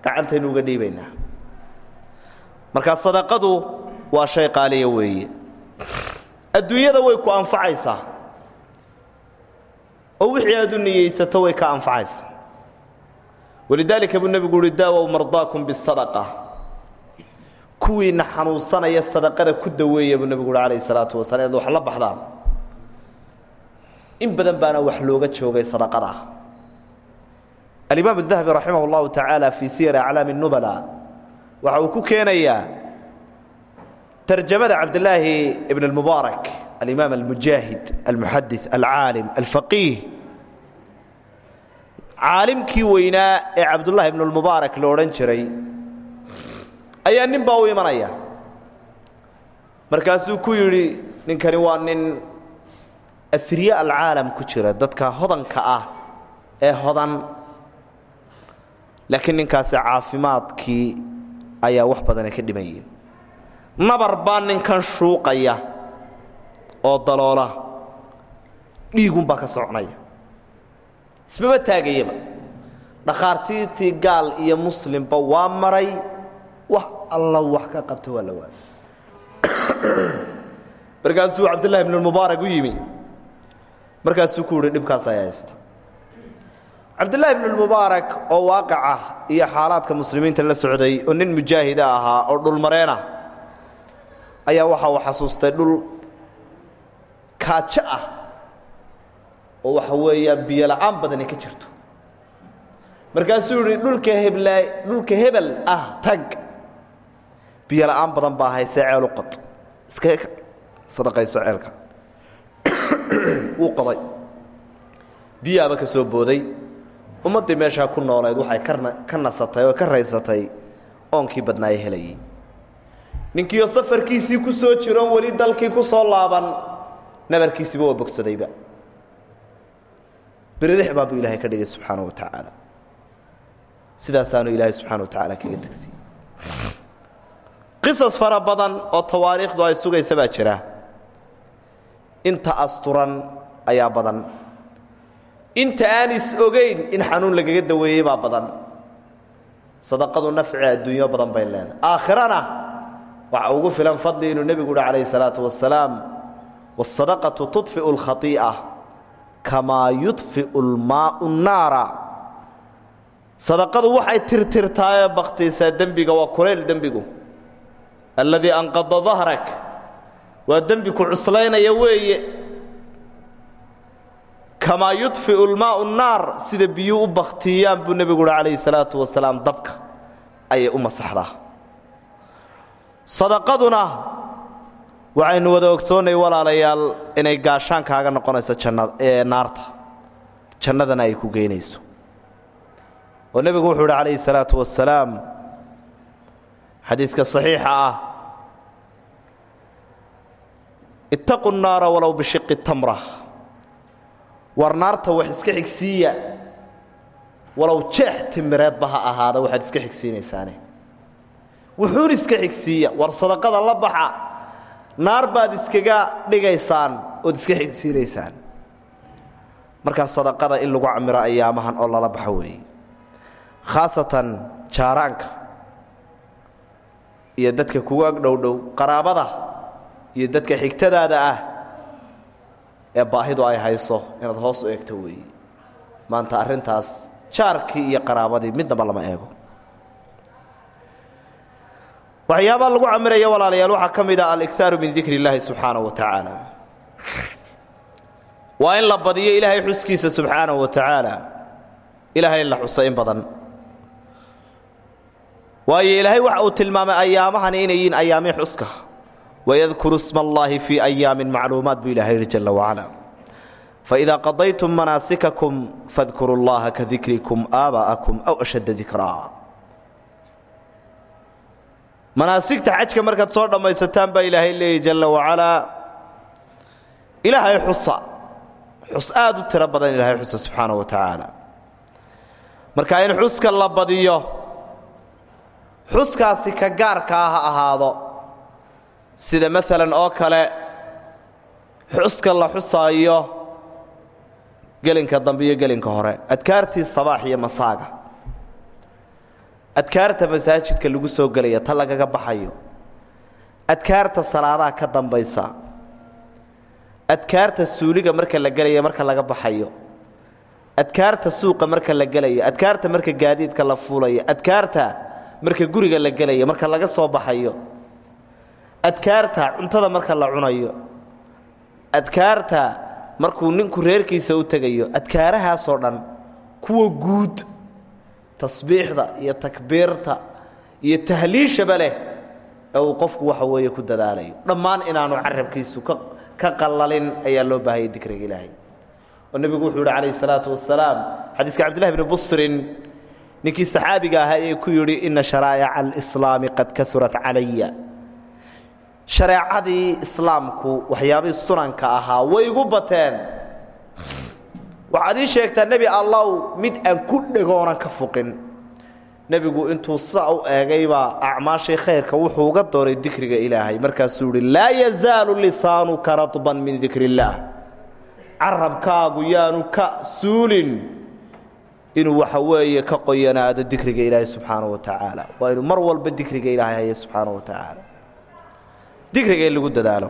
gacantaynu uga dhiibaynaa. Markaa sadaqadu waa shay qaaliya weeye. Adduunyada way ku anfacaysaa oo wixii aad u niyeysato way ka anfacaysaa walidaalika buu nebigu uhi daawow mardaakum bisadaqa kuwiina xanuunsanaya sadaqada ku daweeya buu nebigu uhi calayhi salaatu wasala inaad wax la baxdaan. In badan baana wax looga joogay sadaqada alimaam adahabi raximah اllahu tacaala fii siyari aclaami nubala waxa uu ku keenayaa tarjamada cabdilaahi ibn اlmubaarak alimaam almujaahid almuxadis alcaalim alfaqiih caalimkii weynaa ee cabdullahi ibn اlmubaarak la odhan jiray ayaa nin baa u imanaya markaasuu ku yidhi ninkani waa nin afriye alcaalam ku jira dadka hodanka ah ee hodan laakiin ninkaasi caafimaadkii ayaa wax badana ka dhimayiin nabar baa ninkan shuuqaya oo daloola dhiigunbaa ka soconaya. Ismaba taagayaba. Dhakhaartiirtii gaal iyo muslimba waa maray wax alla wax ka qabta waa la waayay. Markaasuu cabdullahi ibn mubaarak u yimi. Markaasuu ku yihi dhibkaas ayaa haysta cabdullaahi ibn mubaarak oo waaqaca iyo xaalaadka muslimiinta la socday oo nin mujaahida ahaa oo dhulmareena ayaa waxa uu xasuustay dhul kaajo ah oo waxa weeyaan biyo la'aan badani ka jirto. Markaasuu yidhi dhulka hebla dhulka hebel ah tag. Biyo la'aan badan baa haysee ceel u qod. Iska sadaqayso ceelka. Wuu qoday. Biyaaba ka soo booday ummaddii meeshaa ku noolayd waxay ka nasatay oo ka raysatay oonkii badnaaye helayay. Ninkiioo safarkiisii ku soo jiroon weli dalkii ku soo laaban nabarkiisiiba waa bogsadayba biririx baa buu ilaahay ka dhigay subxaana wa tacaala. Sidaasaanu ilaahay subxana wa tacaala kaga tegsiye qisas fara badan oo tawaariikhdu ay sugaysa baa jira. Inta asturan ayaa badan inta aan is ogayn in xanuun lagaga daweeyey baa badan. Sadaqadu nafci adduunyo badan bay leedahay. Aakhirana waxa ugu filan fadli inuu nebigu uhi calayhi salaatu wasalaam wasadaqatu tudfiu alkhaii'a kamaa yudfiu lmaau nnaara sadaqadu waxay tirtirtaayoo baktaysaa dembiga waa kulayl dembigu. Alladii anqada dahrak waa dembi ku cuslaynaya weeye kamaa yudfiu lmaau nnaar sida biyuu u baktiyaan buu nebigu uhi calayhi salaatu wasalaam dabka ayay u masaxdaa. Sadaqaduna waxaynu wada ogsoonnay walaalayaal inay gaashaankaaga noqonayso naarta. Jannadana ay ku geynayso. Oo nebigu wuxuu uhi calayhi salaatu wasalaam xadiidka saxiixa ah ittaqu nnaara walow bishiqi tamra war naarta wax iska xigsiiya. Walow jeex timireedba ha ahaada waxaad iska xigsiinaysaane. Wuxuun iska xigsiiya. War sadaqada la baxa. Naar baad iskaga dhigaysaan ood iska xigsiinaysaan. Markaa sadaqada in lagu camiro ayaamahan oo lala baxo weeye. Khaasatan jaaraanka iyo dadka kugu ag dhowdhow qaraabada iyo dadka xigtadaada ah ee baahidu ay hayso inaad hoos u eegto weeye maanta arrintaas jaarkii iyo qaraabadii midnaba lama eego. Waxyaabaa lagu camiraya walaalayaal waxaa ka mid ah aliksaaru min dikri illaahi subxaanahu wa tacaala. Waa in la badiyo ilaahay xuskiisa subxaanahu wa tacaala. Ilaahay la xusa in badan. Waayo ilaahay waxa uu tilmaamay ayaamahani inay yihiin ayaamii xuska wydkuru sma اllahi fii ayaamin macluumaat buu ilaha yidhi jala wacala faidaa qadaytum manaasikakum fadkuru llaha ka dikrikum aaba'akum aw ashadda dikraa manaasigta xajka markaad soo dhammaysataan baa ilaahay leeyahy jala wacalaa ilaahay xusa xus aad u tiro badan ilaahay xusa subxaana wa tacaala marka in xuska la badiyo xuskaasi ka gaarkaa ha ahaado sida maalan oo kale xuska la xusaayo gelinka dambe iyo gelinka hore. Adkaartii sabaax iyo masaaga. Adkaarta masaajidka lagu soo gelaya ta lagaga baxayo. Adkaarta salaadaha ka dambaysa. Adkaarta suuliga marka la gelaya marka laga baxayo. Adkaarta suuqa marka la gelaya adkaarta marka gaadiidka la fuulayo. Adkaarta marka guriga la gelaya marka laga soo baxayo adkaarta cuntada marka la cunayo adkaarta markuu ninku reerkiisa u tegayo adkaarahaasoo dhan kuwa guud tasbiixda iyo takbiirta iyo tahliishaba leh ee uu qofku waxa weeye ku dadaalayo. Dhammaan inaanu carabkiisu ka qallalin ayaa loo baahayay dikriga ilaahay. Oo nebigu wuxuu yidhi calayhi salaatu wasalaam xadiiska cabdillahi bni busrin ninkii saxaabiga ahaa ee ku yidhi ina sharaa'ica alislaami qad kaurat calaya shareecadii islaamku waxyaabihii sunanka ahaa way igu bateen. Waxaad ii sheegtaa nebi mid aan ku dhegoonan ka fuqin. Nebigu intuu saa u eegaybaa acmaashii khayrka wuxuu uga dooray dikriga ilaahay. Markaasuu yihi laa yazaalu lisaanuka radban min dikri illaah carabkaagu yaanu ka suulin inuu waxa weeye ka qoyanaado dikriga ilaahay subxaanahu wa tacaala. Waa inuu mar walba dikriga ilaahay haya wa tacaala dikriga in lagu dadaalo.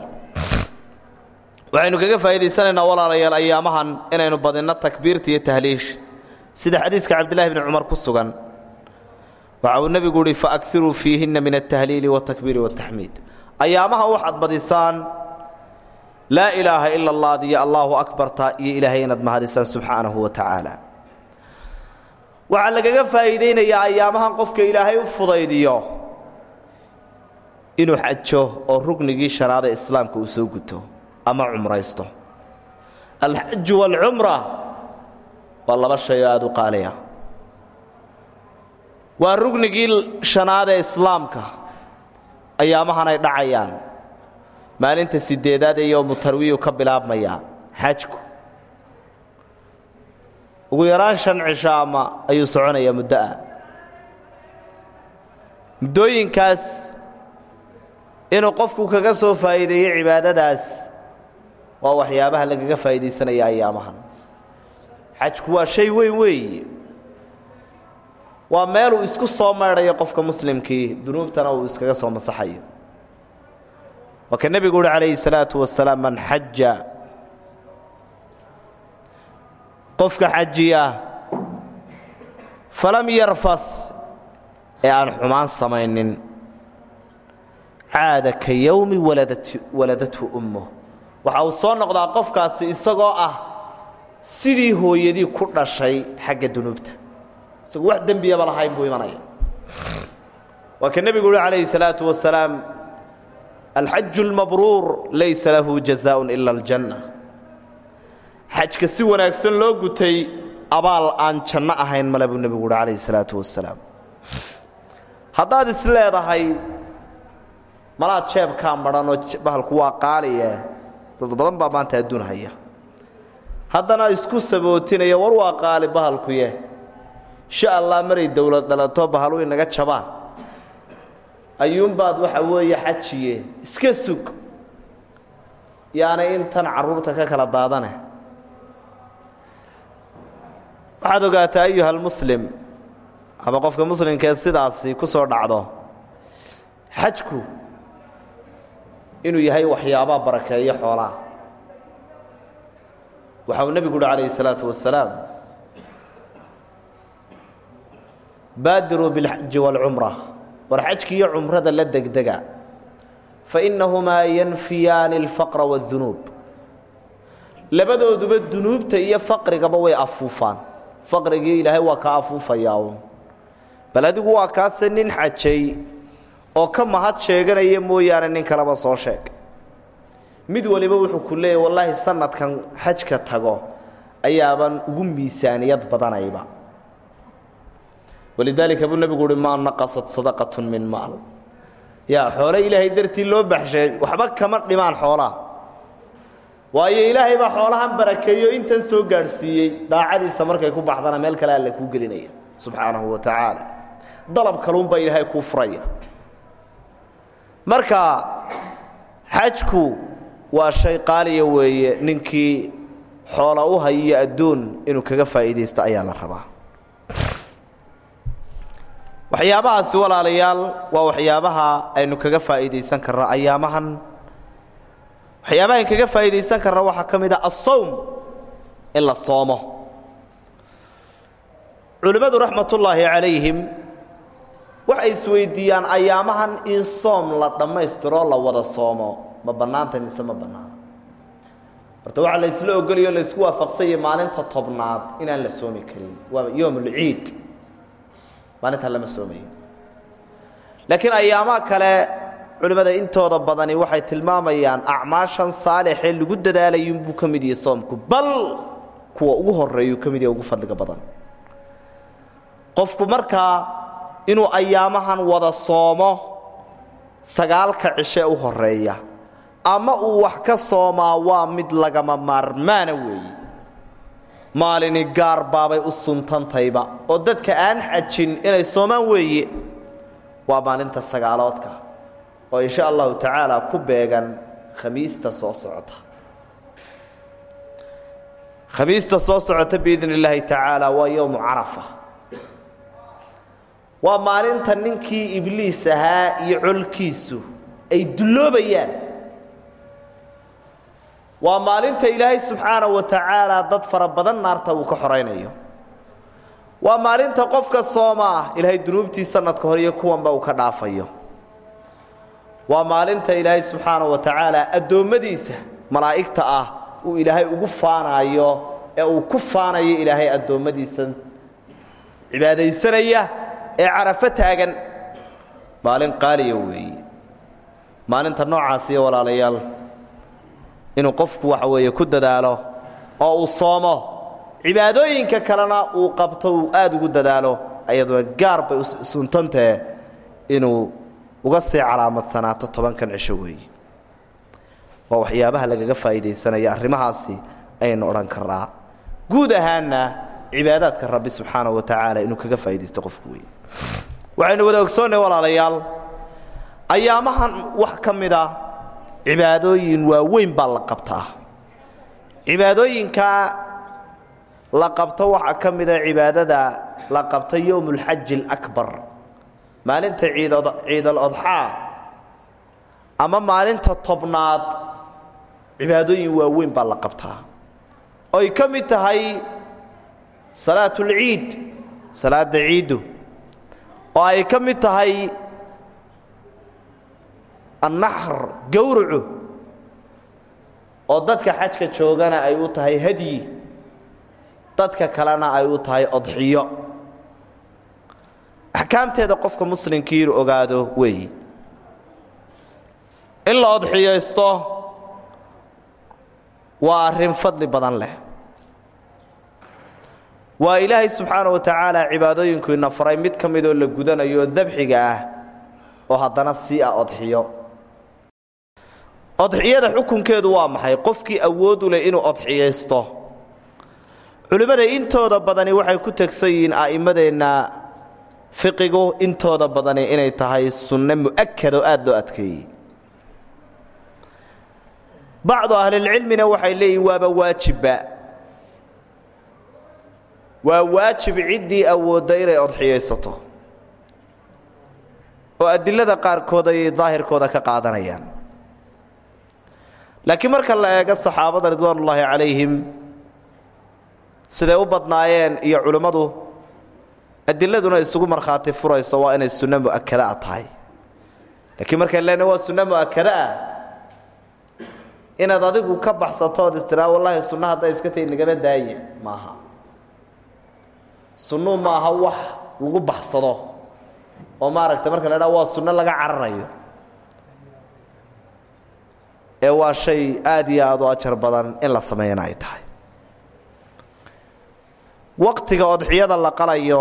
Waxaynu kaga faa'iidaysanaynaa walaalayaal ayaamahan inaynu badinno takbiirta iyo tahliish. Sida xadiiska cabdillahi bni cumar ku sugan waxa uu nebigu uhi faakiruu fiihinna min altahliili waltakbiiri waltaxmiid ayaamaha waxaad badisaan laa ilaaha ila allaad iyo allaahu akbarta iyo ilaahay inaad mahadisaan subxaanahu wa tacaala. Waxaa lagaga faa'iidaynayaa ayaamahan qofka ilaahay u fudaydiyo inuu xajo oo rugnigii shanaada islaamka uu soo guto ama cumraysto. Alxaju waalcumra waa laba shay oo aada u qaaliya. Waa rugnigii shanaad ee islaamka ayaamahan ay dhacayaan. Maalinta sideedaad ee yowmu tarwiyu ka bilaabmaya xajku. Ugu yaraan shan cisho ama ayuu soconayaa muddoa. Muddooyinkaas inuu qofku kaga soo faa'iideeyo cibaadadaas waa waxyaabaha lagaga faa'iidaysanaya ayaamahan xajku waa shay weyn weeye. Waa meeluu isku soo maydhayo qofka muslimkii dunuubtana uu iskaga soo masaxayo. Waa ka nebigu uhi calayhi salaatu wasalaam man xaja qofka xajiya falam yarfad ee aan xumaan samaynin caada ka yowmi waladathu ummuh waxa uu soo noqdaa qofkaasi isagoo ah sidii hooyadii ku dhashay xagga dunuubta. Isagu wax dembiyaba lahayn buu imanaya waa ka nebigu uhi calayhi salaatu wasalaam alxaju lmabruur laysa lahu jazaaءun ila aljanna. Xajka si wanaagsan loo gutay abaal aan janno ahayn male buu nebigu uhi calayhi salaatu wasalaam haddaad is malaad jeebkaa madhan oo bahalku waa qaaliye. Dad badan baa maanta adduun haya haddana isku sabootinaya war waa qaali bahalkuye insha allah maray dowlad dhalato bahalu inaga jabaan. Ayuunbaad waxa weeye xajiye. Iska sug. Yaanay intan carruurta ka kala daadane. Waxaad ogaataa ayuha almuslim ama qofka muslimkee sidaasi ku soo dhacdo. Xajku inuu yahay waxyaabaa barakeeyo xoolaha. Waxa uu nebigu uhi calayhi salaatu wasalaam baadiruu bilxaji waalcumra. War xajki iyo cumrada la degdega. Fainnahumaa yanfiyaani alfaqra waاdunuub labadooduba dunuubta iyo faqrigaba way afuufaan. Faqrigii ilaahay waa kaa afuufayaa bal adigu waa kaase nin xajay oo ka mahad sheeganaya mooyaane nin kaleba soo sheeg. Mid waliba wuxuu ku leeyahy wallaahi sanadkan xajka tago ayaaban ugu miisaaniyad badanayba. Walidaalika buu nebigu uhi maa naqasat sadaqatu min maal. Yaa xoole ilaahay dartii loo baxshay waxba kama dhimaan xoolaha waayo ilaahay baa xoolahan barakeeyo intan soo gaadhsiiyey daacadiisa markay ku baxdana meel kale alle kuu gelinaya subxaanahu wa tacaala. Dalab kaluunbaa ilaahay kuu furaya marka xajku waa shay qaaliya weeye ninkii xoola u hayiyo adduun inuu kaga faa'iidaysto ayaa la rabaa. Waxyaabahaasi walaalayaal waa waxyaabaha aynu kaga faa'iidaysan karno ayaamahan waxyaabaha aynu kaga faa'iidaysan karno waxaa ka mid a asawm in la soomo. Culimmadu raxmatullaahi calayhim waxay isweydiiyaan ayaamahan in soom la dhammaystiro la wada soomo. Ma bannaanta mise ma bannaana horta waxaa la isla ogolayo la isku waafaqsanya maalinta tobnaad inaan la soomi karin. Waa yoomulciid maalintaa lama soomayo laakiin ayaamaha kale culimmada intooda badani waxay tilmaamayaan acmaashan saalixee lagu dadaalayinbuu ka mid yahay soomku. Bal kuwa ugu horeeyuu ka mid yahay ugu fadliga badan. Qofku markaa inuu ayaamahan wada soomo sagaalka cishe u horreeya ama uu wax ka soomaa waa mid lagama maarmaana weeye maalini gaar baabay u suntantayba oo dadka aan xajin inay soomaan weeye waa maalinta sagaaloodka oo insha allahu tacaala ku beegan khamiista soo socota. Khamiista soo socota biidn illaahi tacaala waa yowmu carafa waa maalinta ninkii ibliis ahaa iyo colkiisu ay dulloobayaan waa maalinta ilaahay subxaanaه wa tacaala dad fara badan naarta uu ka xoraynayo. Waa maalinta qofka sooma ah ilaahay dunuubtii sanadka hore iyo kuwanba uu ka dhaafayo. Waa maalinta ilaahay subxaanaه wa tacaala addoommadiisa malaa'igta ah uu ilaahay ugu faanaayo ee uu ku faanayo ilaahay addoommadiisa. Cibaadaysanaya ee carafo taagan. Maalin qaaliya weeye maalinta noocaasiyo walaalayaal inuu qofku waxa weeye ku dadaalo oo uu soomo cibaadooyinka kalena uu qabto uu aada ugu dadaalo ayaduna gaar bay suntantahe inuu uga sii calaamadsanaato tobankan cisho weeye waa waxyaabaha lagaga faa'iidaysanaya arrimahaasi ayaynu odhan karnaa guud ahaanna cibaadaadka rabbi subxaanahu wa tacaala inuu kaga faa'iidaysto qofku weeye. Waxaynu wada ogsoonnay walaalayaal ayaamahan wax ka mid a cibaadooyin waaweyn baa la qabtaa cibaadooyinka la qabto waxaa ka mida cibaadada la qabto yowm اlxaji اlakbar maalinta ciidal odxaa ama maalinta tobnaad cibaadooyin waaweyn baa la qabtaa oy ka tahay salaat اlciid salaada ciiddu oo ay ka mid tahay annaxr gowracu oo dadka xajka joogana ay u tahay hadyi dadka kalena ay u tahay odxiyo. Axkaamteeda qofka muslimkii ogaado weeyi. In la odxiyaysto waa arrin fadli badan leh waa ilaahay subxaana wa tacaala cibaadooyinku ina faray mid ka midoo la gudanayo dabxiga ah oo haddana sii ah odxiyo. Odxiyada xukunkeedu waa maxay? Qofkii awood u leh inuu odxiyaysto. Culimmada intooda badani waxay ku tegsan yihiin a'immadeenna fiqigu intooda badani inay tahay sunne mu'akad oo aada loo adkeeyey. Bacdu ahlilcilmina waxay leeyihiin waaba waajibba waa waajib ciddii awoodda inay odxiyaysato. Oo adilada qaarkood ayay daahirkooda ka qaadanayaan. Laakiin marka la eego saxaabada ridwaan ullaahi calayhim siday u badnaayeen iyo culimmadu adiladuna isugu markhaati furayso waa inay sunno mu'akada a tahay. Laakiin markaan leenahy waa sunno mu'akada ah inaad adigu ka baxsato ood istiraa wallaahi sunno hadday iska tahi nagama daaya maaha sunnuu maaha wax lagu baxsado oo maaragtay marka la dhaa waa sunno laga cararayo. Ee waa shay aad iyo aad u ajar badan in la sameeyana ay tahay. Waqtiga odxiyada la qalayo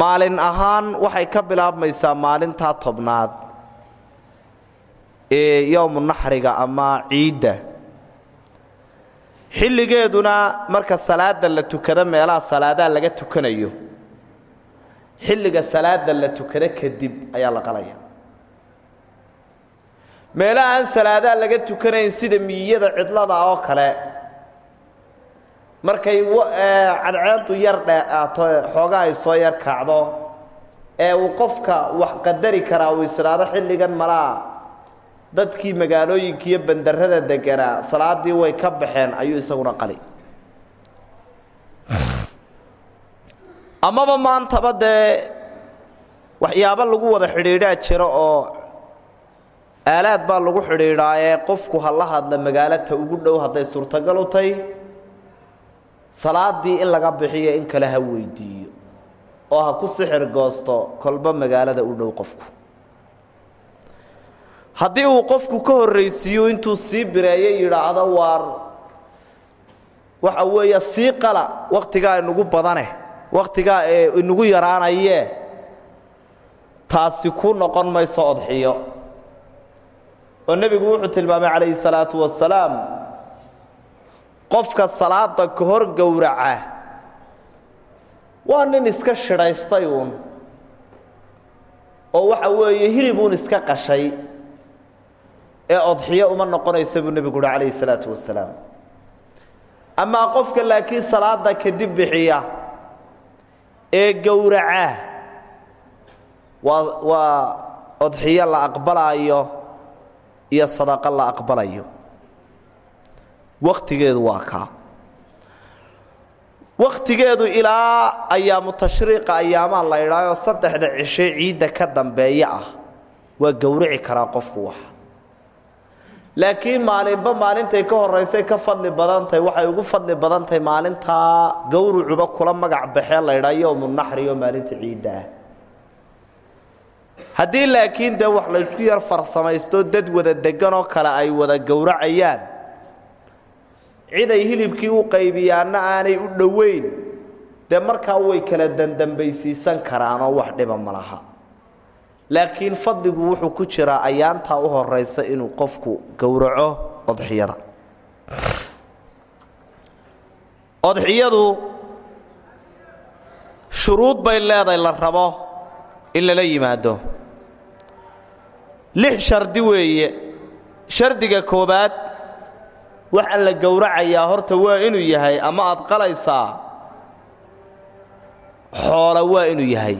maalin ahaan waxay ka bilaabmaysaa maalintaa tobnaad ee yowmu naxriga ama ciidda xilligeeduna marka salaada la tukado meelaha salaadaha laga tukanayo xilliga salaada la tukado kadib ayaa la qalaya. Meelaha aan salaadaha laga tukanayn sida miyiyada cidlada oo kale markay cadceedu yar dheaato xoogaa ay soo yar kacdo ee uu qofka wax qadari karaa uu isdhaado xilligan malaa dadkii magaalooyinka iyo bandarrada deganaa salaadii way ka baxeen ayuu isaguna qali amaba maantaba dee waxyaabo lagu wada xidhiidhaa jira oo aalaad baa lagu xidhiidhaa ee qofku ha la hadla magaalata ugu dhow hadday suurtagal u tahy salaadii in laga bixiyo in kale ha weydiiyo oo ha ku sixir goosto kolba magaalada u dhow qofku haddii uu qofku ka horraysiiyo intuu sii bireeyo yidhaahdo waar. Waxa weeye sii qala. Wakhtigaa inugu badane wakhtigaa ee inugu yaraanayee. Taasi ku noqon mayso odxiyo. Oo nebigu wuxuu tilmaamay calayhi salaatu wasalaam qofka salaada ka hor gowraca waa nin iska shidhaystay uun. Oo waxa weeye hilibuun iska qashay ee odxiyo uma noqonaysa buu nebigu uhi calayhi salaatu wasalaam. Amaa qofka laakiin salaada kadib bixiya ee gowraca waa waa odxiyo la aqbalaayo iyo sadaqo la aqbalayo. Wakhtigeedu waa kaa. Wakhtigeedu ilaa ayaamu tashriiqa ayaamaa la idhaayoo saddexda cishe ciidda ka dambeeya ah. Waa gowrici karaa qofku wax laakiin maalinba maalintay ka horaysay ka fadli badantahay waxay ugu fadli badantahay maalintaa gowrucuba kula magac baxee la ydhaa yowmunaxri oo maalinta ciidda. Haddii laakiin dee wax laysku yar farsamaysto dad wada deganoo kale ay wada gowracayaan cid ay hilibkii u qaybiyaanna aanay u dhoweyn dee markaa way kala dandambaysiisan karaanoo wax dhiba ma laha laakiin fadligu wuxuu ku jiraa ayaantaa u horaysa inuu qofku gowraco odxiyada. Odxiyadu shuruud bay leedahay la rabo in lala yimaado. Lix shardi weeye. Shardiga koobaad waxaa la gowracayaa horta waa inuu yahay ama aad qalaysaa xoola waa inuu yahay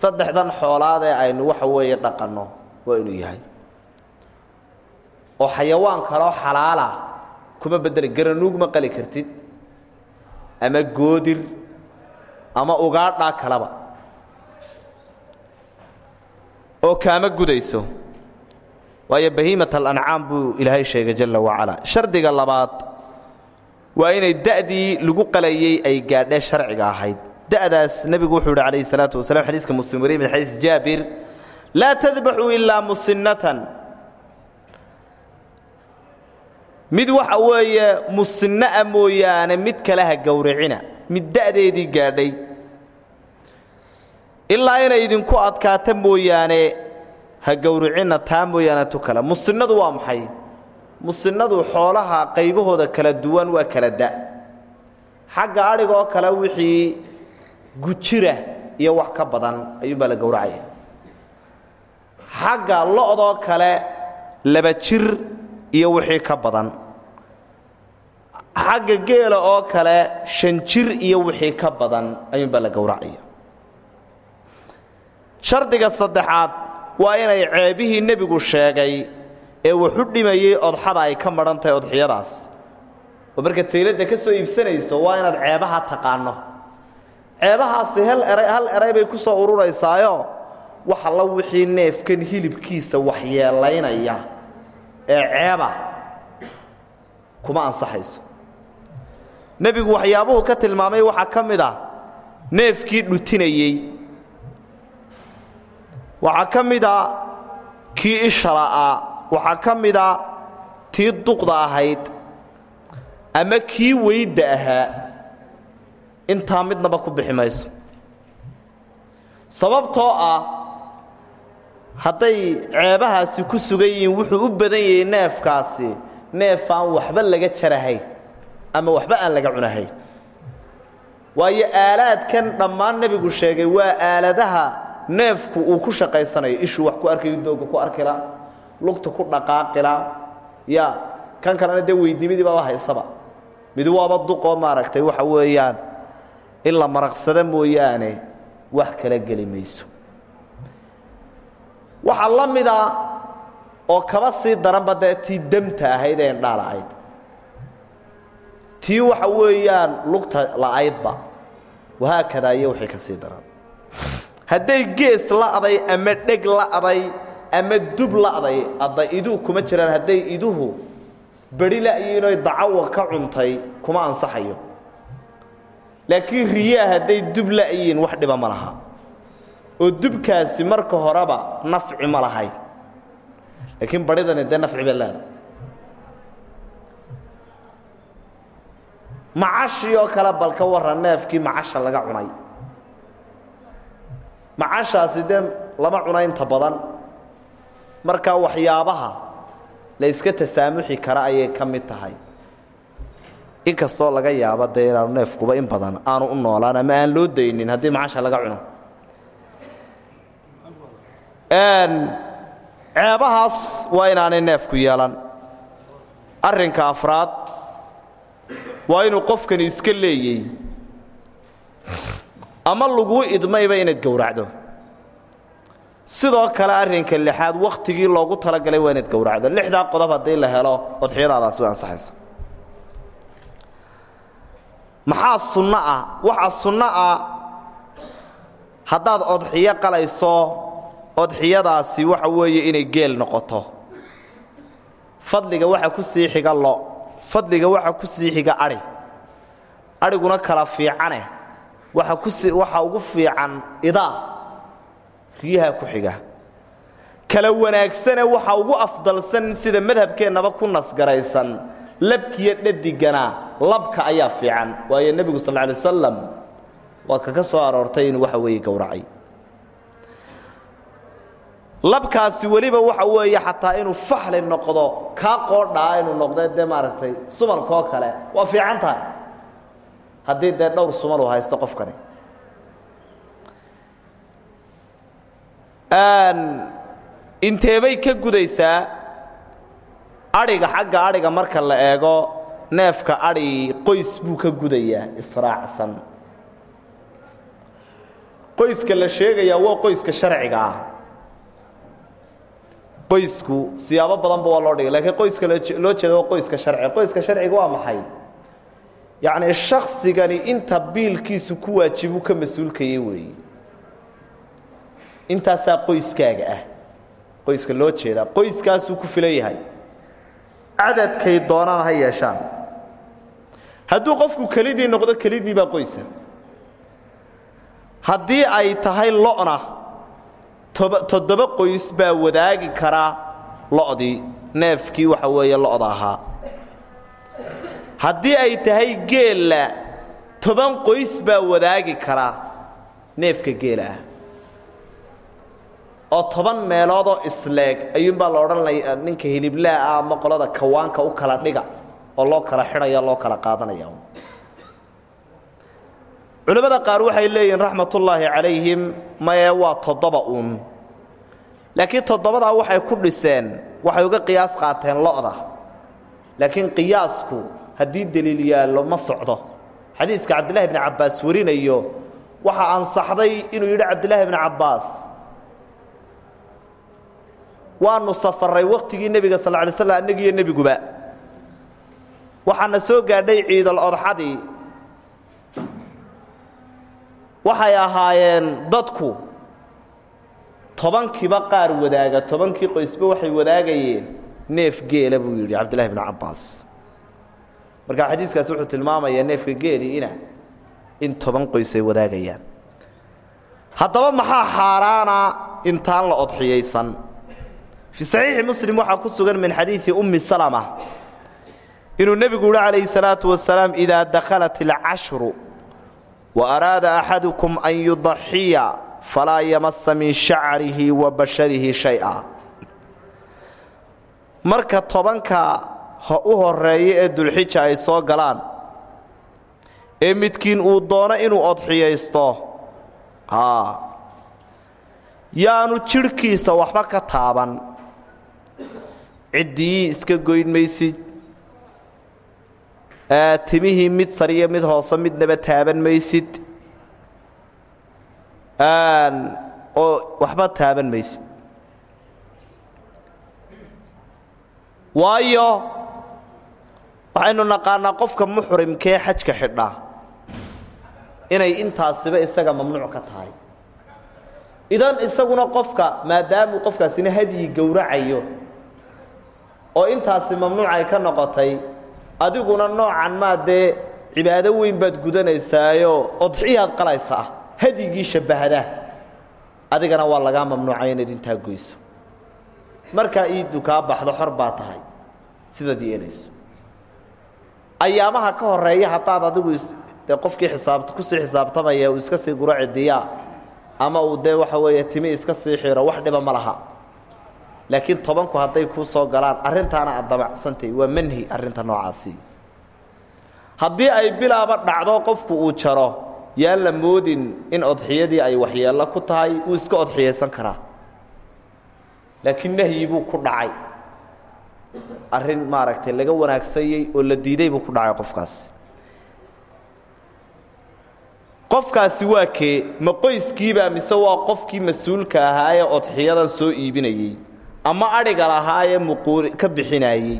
saddexdan xoolaadee aynu waxa weeye dhaqanno waa inuu yahay. oo xayawaan kaloo xalaala kuma bedeli garanuug ma qali kartid ama goodir ama ugaadhaa kaleba oo kaama gudayso. waayo bahiimat alancaam buu ilaahay sheegay jalla wacalaa shardiga labaad waa inay da'dii lagu qalayey ay gaadhee sharciga ahayd da'daas nebigu wuxuu yidhi calayhi salaatu wasalam xadiiska muslim wariye min xadiis jaabir laa tadbaxuu ilaa musinnatan. Mid waxa weeye musinna'a mooyaane mid kale ha gowracina mid da'deedii gaadhay. Ilaa inay idinku adkaata mooyaane ha gowricinna taa tu kale. Musinnadu waa maxay? Musinnadu xoolaha qaybahooda kala duwan waa kala da. Xagga adhigoo kale wixii gujira iyo wax ka badan ayuunbaa la gowracaya. Xagga lo'doo kale laba jir iyo wixii ka badan. Xagga geela oo kale shan jir iyo wixii ka badan ayuunbaa la gowracaya. Shardiga saddexaad waa inay ceebihii nebigu sheegay ee wuxu dhimayey odxada ay ka madhan odxiyadaas. Oo markaad sayladda ka soo iibsanayso waa inaad ceebaha taqaanno ceebahaasi hal eray hal eray bay ku soo ururaysaayo. Wax alla wixii neefkan hilibkiisa waxyeelaynaya ee ceeba kuma ansaxayso. Nebigu waxyaabuhu ka tilmaamay waxaa ka mid ah neefkii dhutinayey waxaa ka mid a kii ishala'aa waxaa ka mid a tii duqda ahayd ama kii weydda ahaa intaa midnaba ku bixi mayso. Sababtoo ah hadday ceebahaasi ku sugan yihiin wuxuu u badan yahay neefkaasi neef aan waxba laga jarahayn ama waxba aan laga cunahayn waayo aalaadkan dhammaan nebigu sheegay waa aaladaha neefku uu ku shaqaysanayo. Ishuu wax ku arkayo dooga ku arkila lugta ku dhaqaaqila. Ya kan kalena dee weydnimadii baaba haysaba? Mid waaba duqoo maaragtay waxa weeyaan in la mooyaane wax kala geli mayso. Waxaa oo kaba sii daranba dee tii demta ahayd ee indhaa la'ayd tii waxa weeyaan lugta la'aydba wahaakadaa iyo wixii ka sii daran. Hadday gees la'day ama dheg la'day ama dub la'day adda iduu kuma jiraan hadday iduhu beri la'yiinoy dacawa ka cuntay kuma ansaxayo laakiin riyaa hadday dub la'yiin wax dhiba ma oo dubkaasi marka horeba nafci ma lahayn. laakiin badhidani dee nafci bay leedahay. macashii oo kale bal ka warran neefkii laga cunay. macashaasi dee lama cuna inta badan. markaa waxyaabaha la yska tasaamuxi kara ayay ka mid tahay inkastoo laga yaabo dee inaanu neefkuba in badan aanu u noolaan ama aan loo daynin haddii macasha laga cuno. Ceebahaas waa inaanay neefku yeelan arrinka afraad waa inuu qofkani iska leeyey ama laguu idmayba inaad gowracdo. Sidoo kale arrinka lixaad wakhtigii loogu talagalay waa inaad gowracdo. Lixdaa qodob haddii la helo odxiyadaadaasi way ansaxaysa maxaa sunno ah? Waxaa sunno ah haddaad odxiyo qalayso odxiyadaasi waxa weeye inay geel noqoto. Fadliga waxa ku sii xiga lo fadliga waxa ku sii xiga adhi adhiguna kala fiicane waxa kusi waxa ugu fiican idaa riyaha ku xiga. Kala wanaagsane waxa ugu afdalsan sida madhabkeennaba ku nasgaraysan labkiyo dhadigana labka ayaa fiican. Waayo nebigu sal alay wasalam waa kaka soo aroortay inuu waxa weeye gowracay. Labkaasi weliba waxa weeye xataa inuu faxli noqdo kaa qoodhaa inuu noqde dee maaragtay sumalkaoo kale waa fiican tahay. Haddii dee dhowr sumal uu haysto qofkani. Inteebay ka gudaysaa adhiga xagga adhiga marka la eego neefka adhi qoys buu ka gudayaa israacsan. Qoyska la sheegayaa waa qoyska sharciga ah. Qoysku siyaabo badanba waa loo dhigay laakiin qoyska loo jeeda waa qoyska sharciga qoyska sharciga waa maxay? Yacnii shaksigani inta biilkiisu ku waajibuu ka mas'uulkayay weeye intaasaa qoyskaaga ah. Qoyska loo jeedaa. Qoyskaasuu ku filan yahay cadadkay doonaan ha yeeshaan. Hadduu qofku kelidii noqdo kelidii baa qoysa. Haddii ay tahay lo'na toddoba qoys baa wadaagi karaa lo'dii neefkii waxa weeye lo'da ahaa. Haddii ay tahay geella toban qoys baa wadaagi karaa neefka geela ah oo toban meeloodoo isleeg ayuunbaa la odhanaya ninka hiliblaa ah ama qolada kawaanka u kala dhiga oo loo kala xidhaya loo kala qaadanaya. Culimmada qaar waxay leeyihiin raxmatullaahi calayhim maye waa toddoba uun. Laakiin toddobadaa waxay ku dhiseen waxay uga qiyaas qaateen lo'da. Laakiin qiyaasku haddii deliil yaallo ma socdo. Xadiiska cabdillaahi bni cabbaas warinayo waxaa ansaxday inuu yidhi cabdillaahi bni cabbaas waanu safarray wakhtigii nebiga sal lay slam annagiiyo nebiguba. Waxaana soo gaadhay ciidal odxadii. Waxay ahaayeen dadku tobankiiba qaar wadaaga tobankii qoysba waxay wadaagayeen neef geela buu yidhi cabdillahi bni cabbaas. Marka xadiiskaasi wuxuu tilmaamayaa neefka geeliina in toban qoys ay wadaagayaan. Haddaba maxaa xaaraana intaan la odxiyaysan fii saxiixi muslim waxaa ku sugan min xadiidi ummi salama. Inuu nebigu uhi calayhi salaatu wasalaam idaa dakhalat alcashru wa araada axadukum an yudaxiya falaa yamasa min shacrihi wa basharihi marka tobanka u horreeya ee dulxija ay soo galaan ee midkiin uu doono inuu odxiyaysto yaanu jidhkiisa waxba ka taaban ciddiyii iska goyn maysid timihii mid sariyo mid hoose midnaba taaban maysid oo waxba taaban maysid waayo waxaynu naqaanaa qofka muxrimkee xajka xidha? Inay intaasiba isaga mamnuuc ka tahay. Idan isaguna qofka maadaamuu qofkaasina hadyi gowracayo oo intaasi mamnuuc ay ka noqotay adiguna noocan maa dee cibaado weyn baad gudanaysaayoo odxiyaad qalaysaa hadyigii shabbahda adigana waa lagaa mamnuucay inaad intaa goyso. Markaa iiddu kaa baxdo xor baa tahay. Sidaad yeelayso. Ayaamaha ka horreeya haddaad adigu dee qofkii xisaabta ku sii xisaabtamaya uu iska sii guro cidiyaa ama uu dee waxa weeye timi iska sii xiro wax dhiba ma laha laakiin tobanku hadday kuu soo galaan arrintaana aad damacsantahy waa manhi arrinta noocaasi. Haddii ay bilaaba dhacdo qofku uu jaro yaan la moodin in odxiyadii ay waxyeello ku tahay wuu iska odxiyaysan karaa laakiin nahyi buu ku dhacay. Arrin maaragtay laga wanaagsanyey oo la diiday buu ku dhacay qofkaasi. Qofkaasi waa kee? Ma qoyskiibaa mise waa qofkii mas'uulka ahaa ee odxiyadan soo iibinayey ama adhiga lahaayee muquuri ka bixinaayey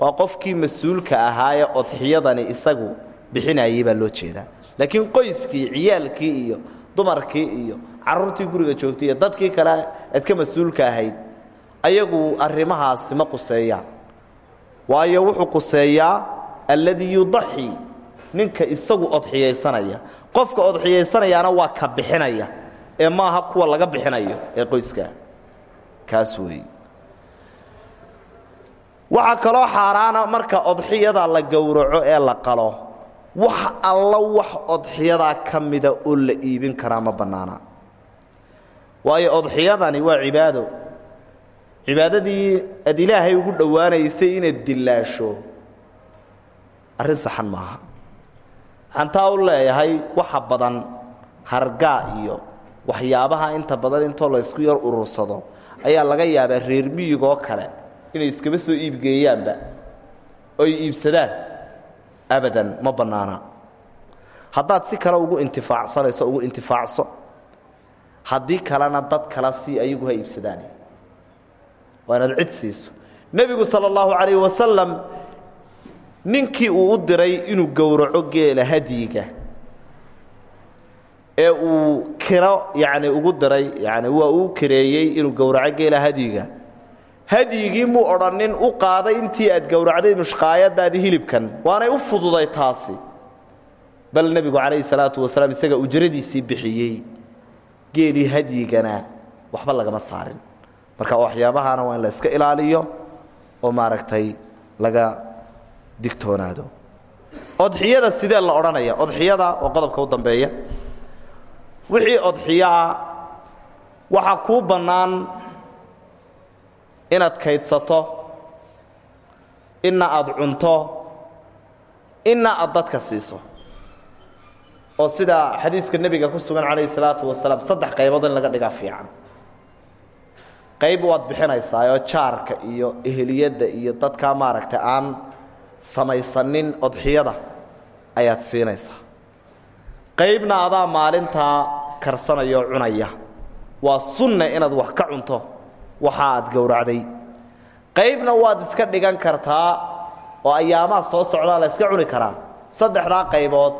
waa qofkii mas'uulka ahaayee odxiyadani isagu bixinaayey baa loo jeedaa. Laakiin qoyskii ciyaalkii iyo dumarkii iyo carruurtii guriga joogtay iyo dadkii kale aad ka mas'uulka ahayd ayagu arrimahaasi ma quseeyaan waayo wuxuu quseeyaa alladii yudaxi ninka isagu odxiyaysanaya. Qofka odxiyaysanayaana waa ka bixinaya ee maaha kuwa laga bixinayo ee qoyskaa kaas weeye waxaa kaloo xaaraana marka odxiyada la gowraco ee la qalo wax alla wax odxiyadaa ka mida oo la iibin karaa ma bannaana. Waayo odxiyadani waa cibaado. Cibaadadii aad ilaahay ugu dhowaanaysay inaad dillaasho arrin saxan maaha. Waxaan taa u leeyahay waxa badan hargaa iyo waxyaabaha inta badan intoo la ysku yar urursado ayaa laga yaabaa reer miyigoo kale inay iskaba soo iibgeeyaanba oy iibsadaan abadan ma bannaana. Haddaad si kale ugu intifaacsanayso ugu intifaacso haddii kalena dad kale si ayagu ha iibsadaan waa inaad cid siiso. Nebigu sala allahu calayh wasalam ninkii uu u diray inuu gowraco geela hadyiga ee uu kiro yacni ugu diray yani waa uu kireeyey inuu gowraco geela hadyiga hadyigii muu odhanin u qaaday intii aad gowracday mushqaayadaadii hilibkan waanay u fududay taasi. Bal nebigu calayhi salaatu wasalaam isaga ujradiisii bixiyey geelii hadyigana waxba lagama saarin. Marka waxyaabahaana waa in la iska ilaaliyo oo maaragtay laga digtoonaado. Odxiyada sidee la odhanaya? Odxiyada oo qodobka u dambeeya wixii odxiyoa waxaa kuu bannaan inaad kaydsato inna aad cunto inna aad dadka siiso. Oo sida xadiiska nebiga ku sugan calayhi salaatu wasalaam saddex qaybood in laga dhigaa fiican. Qayb waad bixinaysaa oo jaarka iyo eheliyadda iyo dadkaa maaragtay aan samaysanin odxiyada ayaad siinaysaa. Qaybna adaa maalintaa karsanaya oo cunaya. Waa sunne inaad wax ka cunto waxa gowracday. Qaybna waad iska dhigan kartaa oo ayaamaha soo socdaa la yska cuni karaa. Saddexdaa qaybood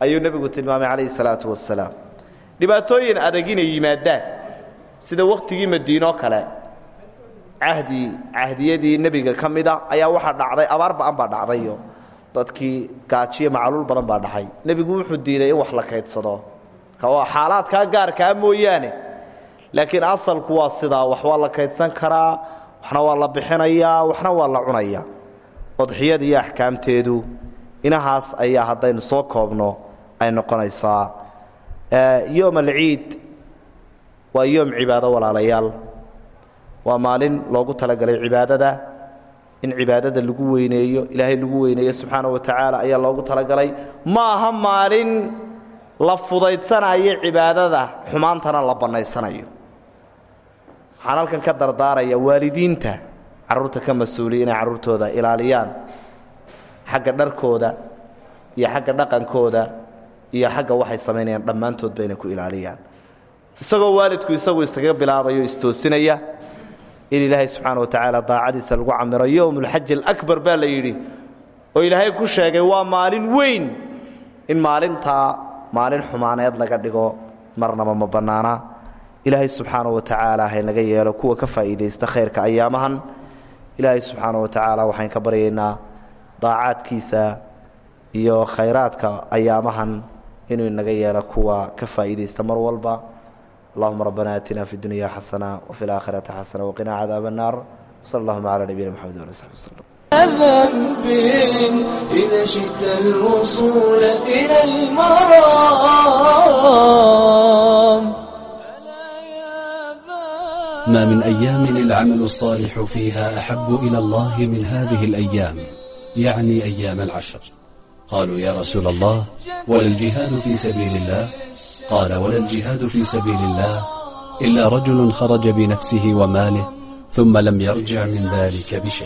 ayuu nebigu tilmaamay calayhi salaatu wasalaam dhibaatooyin adag inay yimaadaan sida wakhtigii madiinoo kale. Cahdi cahdiyadii nebiga ka mida ayaa waxaa dhacday abaar ba'an baa dhacdayo dadkii gaajiyo macaluul badan baa dhacay. Nebigu wuxuu diiday in wax la kaydsado waa xaalaadkaa gaarkaa mooyaane. Laakiin asalku waa sidaa wax waa la kaydsan karaa waxna waa la bixinayaa waxna waa la cunayaa odxiyada iyo axkaamteedu inahaas ayaa haddaynu soo koobno ay noqonaysaa yowm alciid waa yoom cibaado walaalayaal. Waa maalin loogu talagalay cibaadada in cibaadada lagu weyneeyo ilaahay lagu weyneeyo subxaana wa tacaala ayaa loogu talagalay. Ma aha maalin la fudaydsanayo cibaadada xumaantana la bannaysanayo. Waxaan halkan ka dardaaraya waalidiinta carruurta ka mas'uuliya inay carruurtooda ilaaliyaan xagga dharkooda iyo xagga dhaqankooda iyo xagga waxay samaynayaan dhammaantoodba inay ku ilaaliyaan. Isagoo waalidku isagu isaga bilaabayo istoosinaya in ilaahay subxaana wa tacaala daacadiisa lagu camiro. Yowmulxaji alabar baa la yidhi oo ilaahay ku sheegay waa maalin weyn in maalintaa maalin xumaaneed laga dhigo marnaba ma bannaana ilaahay subxaana wa tacaala haynaga yeelo kuwa ka faa'iidaysta khayrka ayaamahan ilaahay subxaana wa tacaala waxayn ka baryaynaa daacaadkiisa iyo khayraadka ayaamahan inuu inaga yeelo kuwa ka faa'iidaysta mar walba اللهم ربنا آتنا في الدنيا حسنة وفي الآخرة حسنة وقنا عذاب النار صلى اللهم على نبينا محمد وعلى آله وسلم ذنب إذا شئت الوصول إلى المرام ما من أيام العمل الصالح فيها أحب إلى الله من هذه الأيام يعني أيام العشر قالوا يا رسول الله ولا الجهاد في سبيل الله قال ولا الجهاد في سبيل الله إلا رجل خرج بنفسه وماله ثم لم يرجع من ذلك بشيء